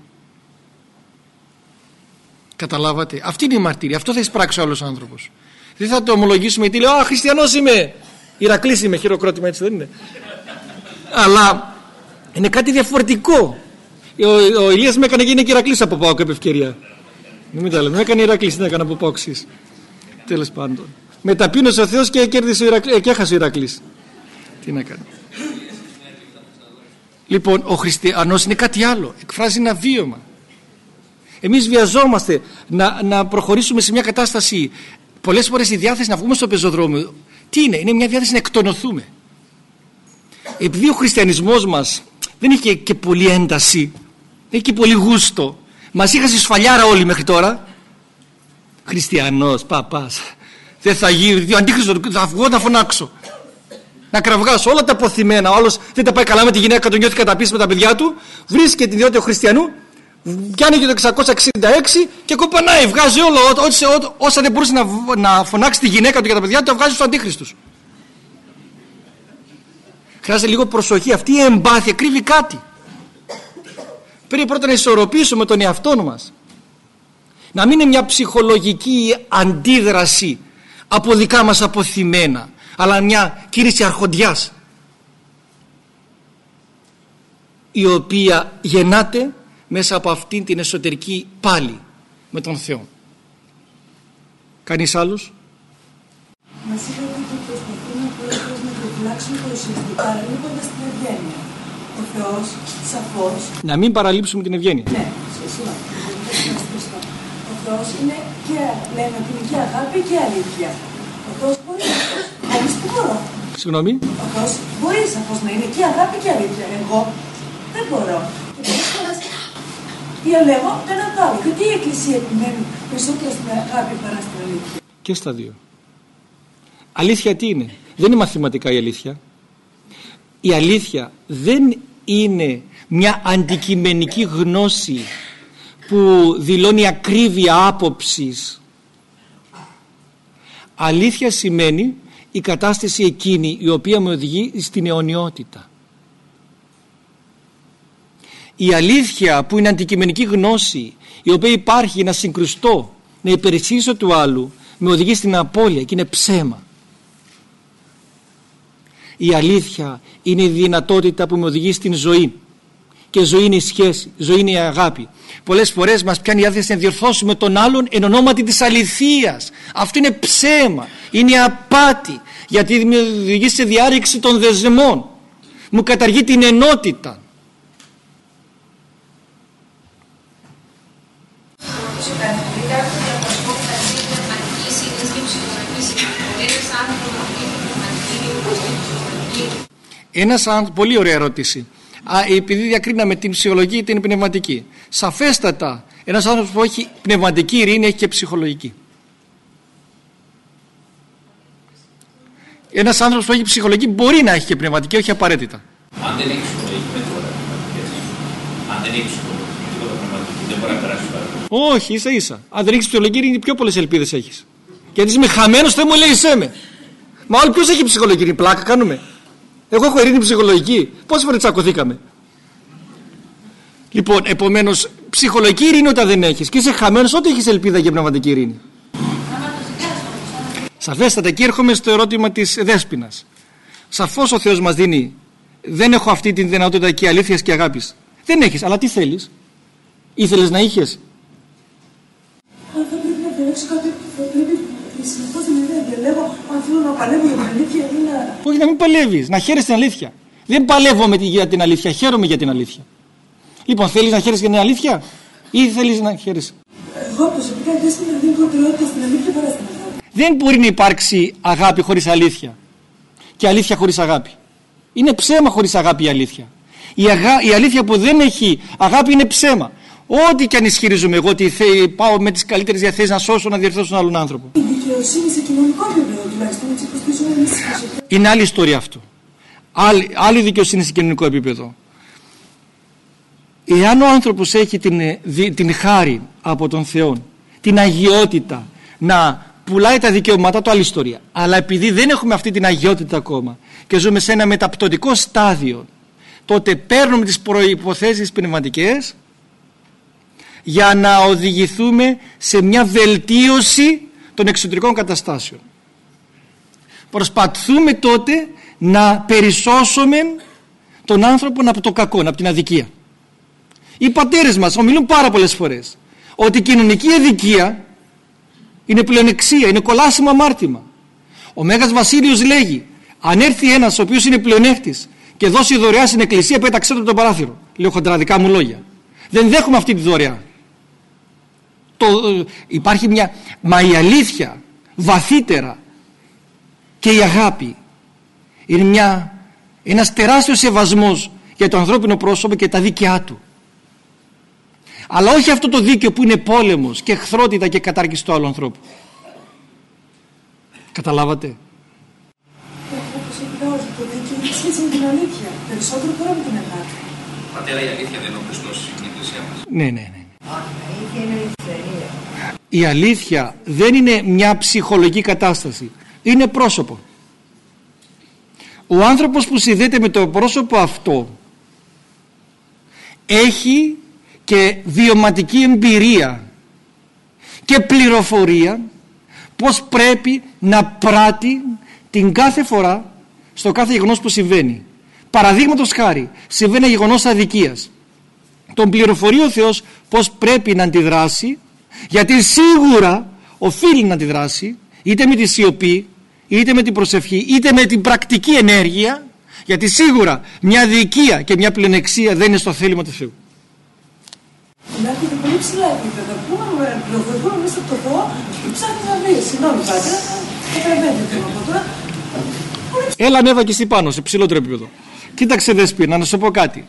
Καταλάβατε. Αυτή είναι η μαρτύρια. Αυτό θα εισπράξει ο άλλος άνθρωπος. Δεν θα το ομολογήσουμε γιατί λέει Α, χριστιανός είμαι. Ηρακλής είμαι, χειροκρότημα έτσι δεν είναι. Αλλά είναι κάτι διαφορετικό. Ο, ο Ηλίας με έκανε γίνει και Ηρακλής από πάω κάποια ευκαιρία. Μην τα λέμε. Με έκανε Ηρακλής, δεν έκανε από πάω Τέλος πάντων. Μεταπίνωσε ο Θεός και, κέρδισε ο Ηρακλής, και έχασε ο Ηρακλής. Τι να κάνει. Λοιπόν, ο χριστιανός είναι κάτι άλλο. Εκφράζει ένα βίωμα. Εμείς βιαζόμαστε να, να προχωρήσουμε σε μια κατάσταση πολλές φορές η διάθεση να βγούμε στο πεζοδρόμιο. Τι είναι, είναι μια διάθεση να εκτονωθούμε. Επειδή ο χριστιανισμός μας δεν είχε και πολύ ένταση, δεν είχε και πολύ γούστο. Μας είχαν σφαλιάρα όλοι μέχρι τώρα. Χριστιανός, παπάς. Δεν θα γίνει, ο αντίχριστος θα βγω να φωνάξω. να κραυγάς όλα τα αποθυμένα, ο άλλος δεν τα πάει καλά με τη γυναίκα του, νιώθει καταπίεση με τα παιδιά του, βρίσκει την ιδιότητα του χριστιανού, πιάνει και το 666 και κοπανάει, βγάζει όλο, όσα δεν μπορούσε να, να φωνάξει τη γυναίκα του και τα παιδιά του, τα βγάζει στο αντίχριστος. Χρειάζεται λίγο προσοχή, αυτή η εμπάθεια κρύβει κάτι. Πρέπει πρώτα να ισορροπήσουμε τον εαυτό μας. Να μην είναι μια ψυχολογική αντίδραση από δικά μας αποθυμένα αλλά μια κήρυξη αρχοντιάς η οποία γεννάται μέσα από αυτήν την εσωτερική πάλι με τον Θεό. Κανείς άλλος; Μας είπατε ότι προσπαθούμε πολλές να προφυλάξουμε το ουσιαστικά παραλείποντας την ευγένεια. Ο Θεός, σαφώς... Να μην παραλείψουμε την ευγένεια. Ναι, σωστά. Ο Θεός είναι και, λέμε ότι είναι και αγάπη και αλήθεια. Ο Θεός μπορεί να Εμείς τι μπορώ. Συγγνώμη. Ο Θεός μπορεί σαφώς να είναι και αγάπη και αλήθεια. Εγώ δεν μπορώ. Και πολλές φορές διαλέγω το ένα το άλλο. Γιατί η Εκκλησία επιμένει περισσότερο στην αγάπη παρά στην αλήθεια; Και στα δύο. Αλήθεια τι είναι; Δεν είναι μαθηματικά η αλήθεια. Η αλήθεια δεν είναι μια αντικειμενική γνώση που δηλώνει ακρίβεια άποψης Αλήθεια σημαίνει η κατάσταση εκείνη η οποία με οδηγεί στην αιωνιότητα. Η αλήθεια που είναι αντικειμενική γνώση η οποία υπάρχει να συγκρουστώ, να υπηρεσίσω του άλλου με οδηγεί στην απώλεια και είναι ψέμα. Η αλήθεια είναι η δυνατότητα που με οδηγεί στην ζωή και ζωή είναι η σχέση, ζωή είναι η αγάπη. Πολλές φορές μας πιάνει η άδεια να διορθώσουμε τον άλλον εν ονόματι της αληθείας. Αυτό είναι ψέμα, είναι απάτη, γιατί με οδηγεί σε διάρρηξη των δεσμών. Μου καταργεί την ενότητα. Ένας πολύ ωραία ερώτηση επειδή διακρίναμε την ψυχολογική ή την πνευματική. Σαφέστατα, ένας άνθρωπος που έχει πνευματική ειρήνη έχει και ψυχολογική. Ένας άνθρωπος που έχει ψυχολογική μπορεί να έχει και πνευματική, όχι απαραίτητα. Αν δεν έχει ψυχολογική, δεν μπορεί να Αν δεν έχεις ψυχολογική, τίποτα πνευματική, δεν μπορεί να περάσει παραπάνω. Όχι, ίσα ίσα. Αν δεν έχεις ψυχολογική ειρήνη, πιο πολλές ελπίδες έχεις. Γιατί είσαι χαμένο, δεν μου λέει σε Μα όλοι ποιος έχει ψυχολογική ειρήνη, πλάκα κάνουμε. Εγώ έχω ειρήνη ψυχολογική. Πόσες φορές τσακωθήκαμε. Λοιπόν, επομένως, ψυχολογική ειρήνη όταν δεν έχεις και είσαι χαμένος, ό,τι έχεις ελπίδα για πνευματική ειρήνη. Σαφέστατα, εκεί έρχομαι στο ερώτημα της δέσπινας. Σαφώς ο Θεός μας δίνει. Δεν έχω αυτή τη δυνατότητα και αλήθεια και αγάπης. Δεν έχεις, αλλά τι θέλεις. Ήθελες να είχες. Θα πρέπει να διαλέξω κάτι που θα πρέπει συνεχώ να διαλέγω αν θέλω να παλεύω για την αλήθεια ή να. Όχι, να μην παλεύεις, να χαίρεσαι την αλήθεια. Δεν παλεύω με τη, για την αλήθεια, χαίρομαι για την αλήθεια. Λοιπόν, θέλεις να χαίρεσαι για την αλήθεια ή θέλεις να χαίρεσαι; Εγώ προσωπικά δεν δίνω προτεραιότητα στην αλήθεια παρά στην αγάπη. Δεν μπορεί να υπάρξει αγάπη χωρίς αλήθεια και αλήθεια χωρίς αγάπη. Είναι ψέμα χωρίς αγάπη η αλήθεια. Η, αγα... η αλήθεια που δεν έχει αγάπη είναι ψέμα. Ό,τι και αν ισχυρίζομαι εγώ ότι πάω με τις καλύτερες διαθέσεις να σώσω, να διορθώσω έναν άλλον άνθρωπο. Η δικαιοσύνη σε κοινωνικό επίπεδο τουλάχιστον, έτσι πω Είναι άλλη ιστορία αυτό. Άλλη, άλλη δικαιοσύνη σε κοινωνικό επίπεδο. Εάν ο άνθρωπος έχει την, την χάρη από τον Θεό, την αγιότητα να πουλάει τα δικαιώματά του άλλη ιστορία. Αλλά επειδή δεν έχουμε αυτή την αγιότητα ακόμα και ζούμε σε ένα μεταπτωτικό στάδιο, τότε παίρνουμε τις προϋποθέσεις πνευματικές για να οδηγηθούμε σε μια βελτίωση των εξωτερικών καταστάσεων. Προσπαθούμε τότε να περισσώσουμε τον άνθρωπο από το κακό, από την αδικία. Οι πατέρες μας ομιλούν πάρα πολλές φορές ότι η κοινωνική αδικία είναι πλεονεξία, είναι κολάσιμο αμάρτημα. Ο Μέγας Βασίλειος λέγει αν έρθει ένας ο οποίος είναι πλεονέκτης και δώσει δωρεά στην εκκλησία πέταξέ το το παράθυρο. Λέω χοντραδικά μου λόγια. Δεν δέχομαι αυτή τη δωρεά το, υπάρχει μια μα η αλήθεια βαθύτερα και η αγάπη είναι μια, ένας τεράστιος σεβασμός για το ανθρώπινο πρόσωπο και τα δίκαιά του αλλά όχι αυτό το δίκαιο που είναι πόλεμος και εχθρότητα και κατάργηση του άλλου ανθρώπου καταλάβατε; Όπως το σχέση με την αλήθεια. Περισσότερο τώρα με την αγάπη. Πατέρα, η αλήθεια δεν είναι ο Χριστός στην Εκκλησία μας. Ναι, ναι, ναι. Η αλήθεια δεν είναι μια ψυχολογική κατάσταση. Είναι πρόσωπο. Ο άνθρωπος που συνδέεται με το πρόσωπο αυτό έχει και βιωματική εμπειρία και πληροφορία πως πρέπει να πράττει την κάθε φορά στο κάθε γεγονός που συμβαίνει. Παραδείγματος χάρη, συμβαίνει ένα γεγονός αδικίας. Τον πληροφορεί ο Θεός πως πρέπει να αντιδράσει γιατί σίγουρα οφείλει να αντιδράσει είτε με τη σιωπή, είτε με την προσευχή, είτε με την πρακτική ενέργεια γιατί σίγουρα μια αδικία και μια πλενεξία δεν είναι στο θέλημα του Θεού. Υπάρχουν πολύ ψηλά επίπεδα. Πού να πληροφορηθούν μέσα από το Θεό και ψάχνει να βρει. Συγγνώμη, πάτε. Καταλαβαίνετε τι να πω τώρα. Έλα ανέβα και εσύ πάνω σε ψηλότερο επίπεδο. Κοίταξε Δεσπίνα, να σου πω κάτι.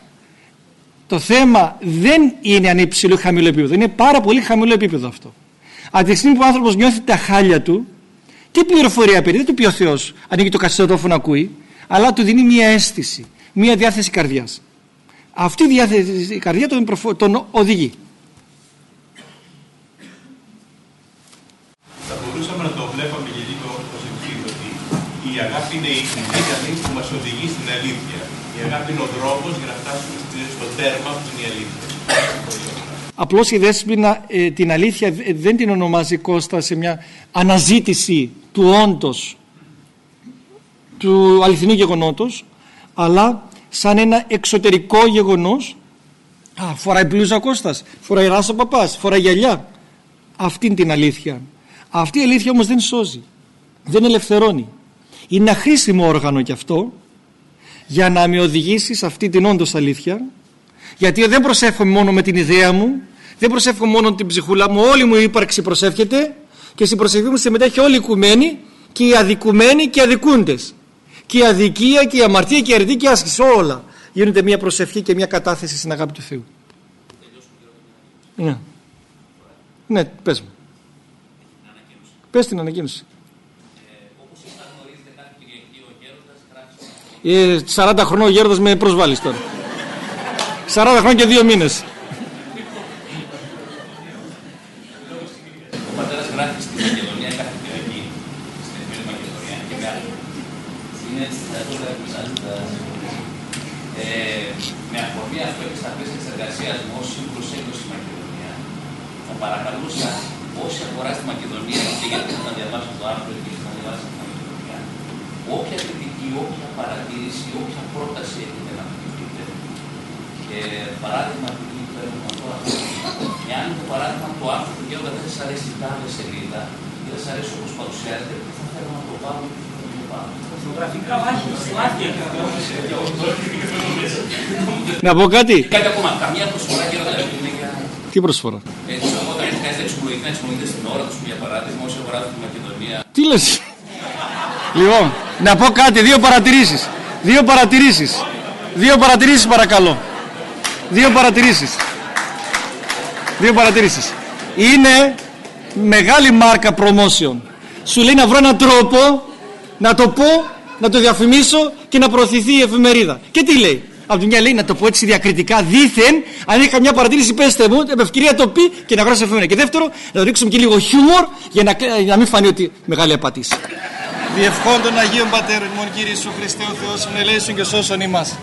Το θέμα δεν είναι αν είναι υψηλό ή χαμηλό επίπεδο. Είναι πάρα πολύ χαμηλό επίπεδο αυτό. Από τη στιγμή που ο άνθρωπος νιώθει τα χάλια του, τι πληροφορία παίρνει, δεν του πει ο Θεός, ανοίγει το κασετόφωνο να ακούει, αλλά του δίνει μια αίσθηση, μια διάθεση καρδιάς. Αυτή η διάθεση η καρδιά τον, προφο- τον οδηγεί. Θα μπορούσαμε να το βλέπαμε και λίγο ως εξής, ότι η αγάπη είναι η δύναμη που μας οδηγεί στην αλήθεια. Η αγάπη είναι ο δρόμος για να φτάσουμε στη- στο τέρμα που είναι η αλήθεια. Απλώς η Δέσποινα ε, την αλήθεια ε, δεν την ονομάζει Κώστα σε μια αναζήτηση του όντως του αληθινού γεγονότος αλλά σαν ένα εξωτερικό γεγονός Α, φοράει μπλούζα ο Κώστας, φοράει ράσο ο παπάς, φοράει γυαλιά. Αυτή είναι την αλήθεια. Αυτή η αλήθεια όμως δεν σώζει, δεν ελευθερώνει. Είναι ένα χρήσιμο όργανο κι αυτό για να με οδηγήσεις σε αυτή την όντως αλήθεια γιατί δεν προσεύχομαι μόνο με την ιδέα μου δεν προσεύχομαι μόνο την ψυχούλα μου όλη μου η ύπαρξη προσεύχεται και στην προσευχή μου συμμετέχει όλοι οι οικουμένοι και οι αδικουμένοι και οι αδικούντες. Και η αδικία και η αμαρτία και η αρετή και η άσκηση όλα γίνονται μια προσευχή και μια κατάθεση στην αγάπη του Θεού. Ναι, ναι πες μου. Πες την ανακοίνωση 40 χρονών ο γέροντας με προσβάλλεις τώρα 40 χρόνια και 2 μήνες Ο πατέρας γράφει στη Μακεδονία κάθε Κυριακή, στην Εθνική Μακεδονία και με άλλη. Είναι στα τότε ε, με αφορμή αυτό και στα πλαίσια της εργασίας μου ως σύμβουλος έκδοση στη Μακεδονία, θα παρακαλούσα όσοι αφορά στη Μακεδονία και γιατί θα διαβάσω το άρθρο και θα διαβάσω τη Μακεδονία, όποια κριτική, όποια παρατήρηση, όποια πρόταση έχετε να μου πείτε, και παράδειγμα του τι παίρνουμε τώρα. Εάν το παράδειγμα του άρθρου του Γέροντα δεν σας αρέσει η τάδε σελίδα ή δεν σας αρέσει όπως παρουσιάζεται, πού θα θέλουμε να το βάλουμε και θα το βάλουμε. Να πω κάτι Κάτι ακόμα, καμία προσφορά Γέροντα δεν είναι για. Τι προσφορά; Έτσι, όταν έχει κανεί να εξομολογηθεί, να εξομολογείται στην ώρα τους, για παράδειγμα, όσο αγοράζει τη Μακεδονία. Τι λες; Λοιπόν να πω κάτι Δύο παρατηρήσεις. Δύο παρατηρήσεις. Δύο παρατηρήσεις παρακαλώ. Δύο παρατηρήσεις. Δύο παρατηρήσεις. Είναι μεγάλη μάρκα promotion. Σου λέει να βρω έναν τρόπο Να το πω Να το διαφημίσω και να προωθηθεί η εφημερίδα. Και τι λέει; Από τη μια λέει να το πω έτσι διακριτικά, δήθεν, αν έχει καμιά παρατήρηση, πέστε μου, με ευκαιρία το πει και να γράψει εφημερίδα. Και δεύτερο, να το ρίξουμε και λίγο χιούμορ για να, για να μην φανεί ότι μεγάλη απατήση. Διευχών των Αγίων Πατέρων, ημών Κύριε Ιησού Χριστέ ο Θεός, εμνελέσουν και σώσον ημάς.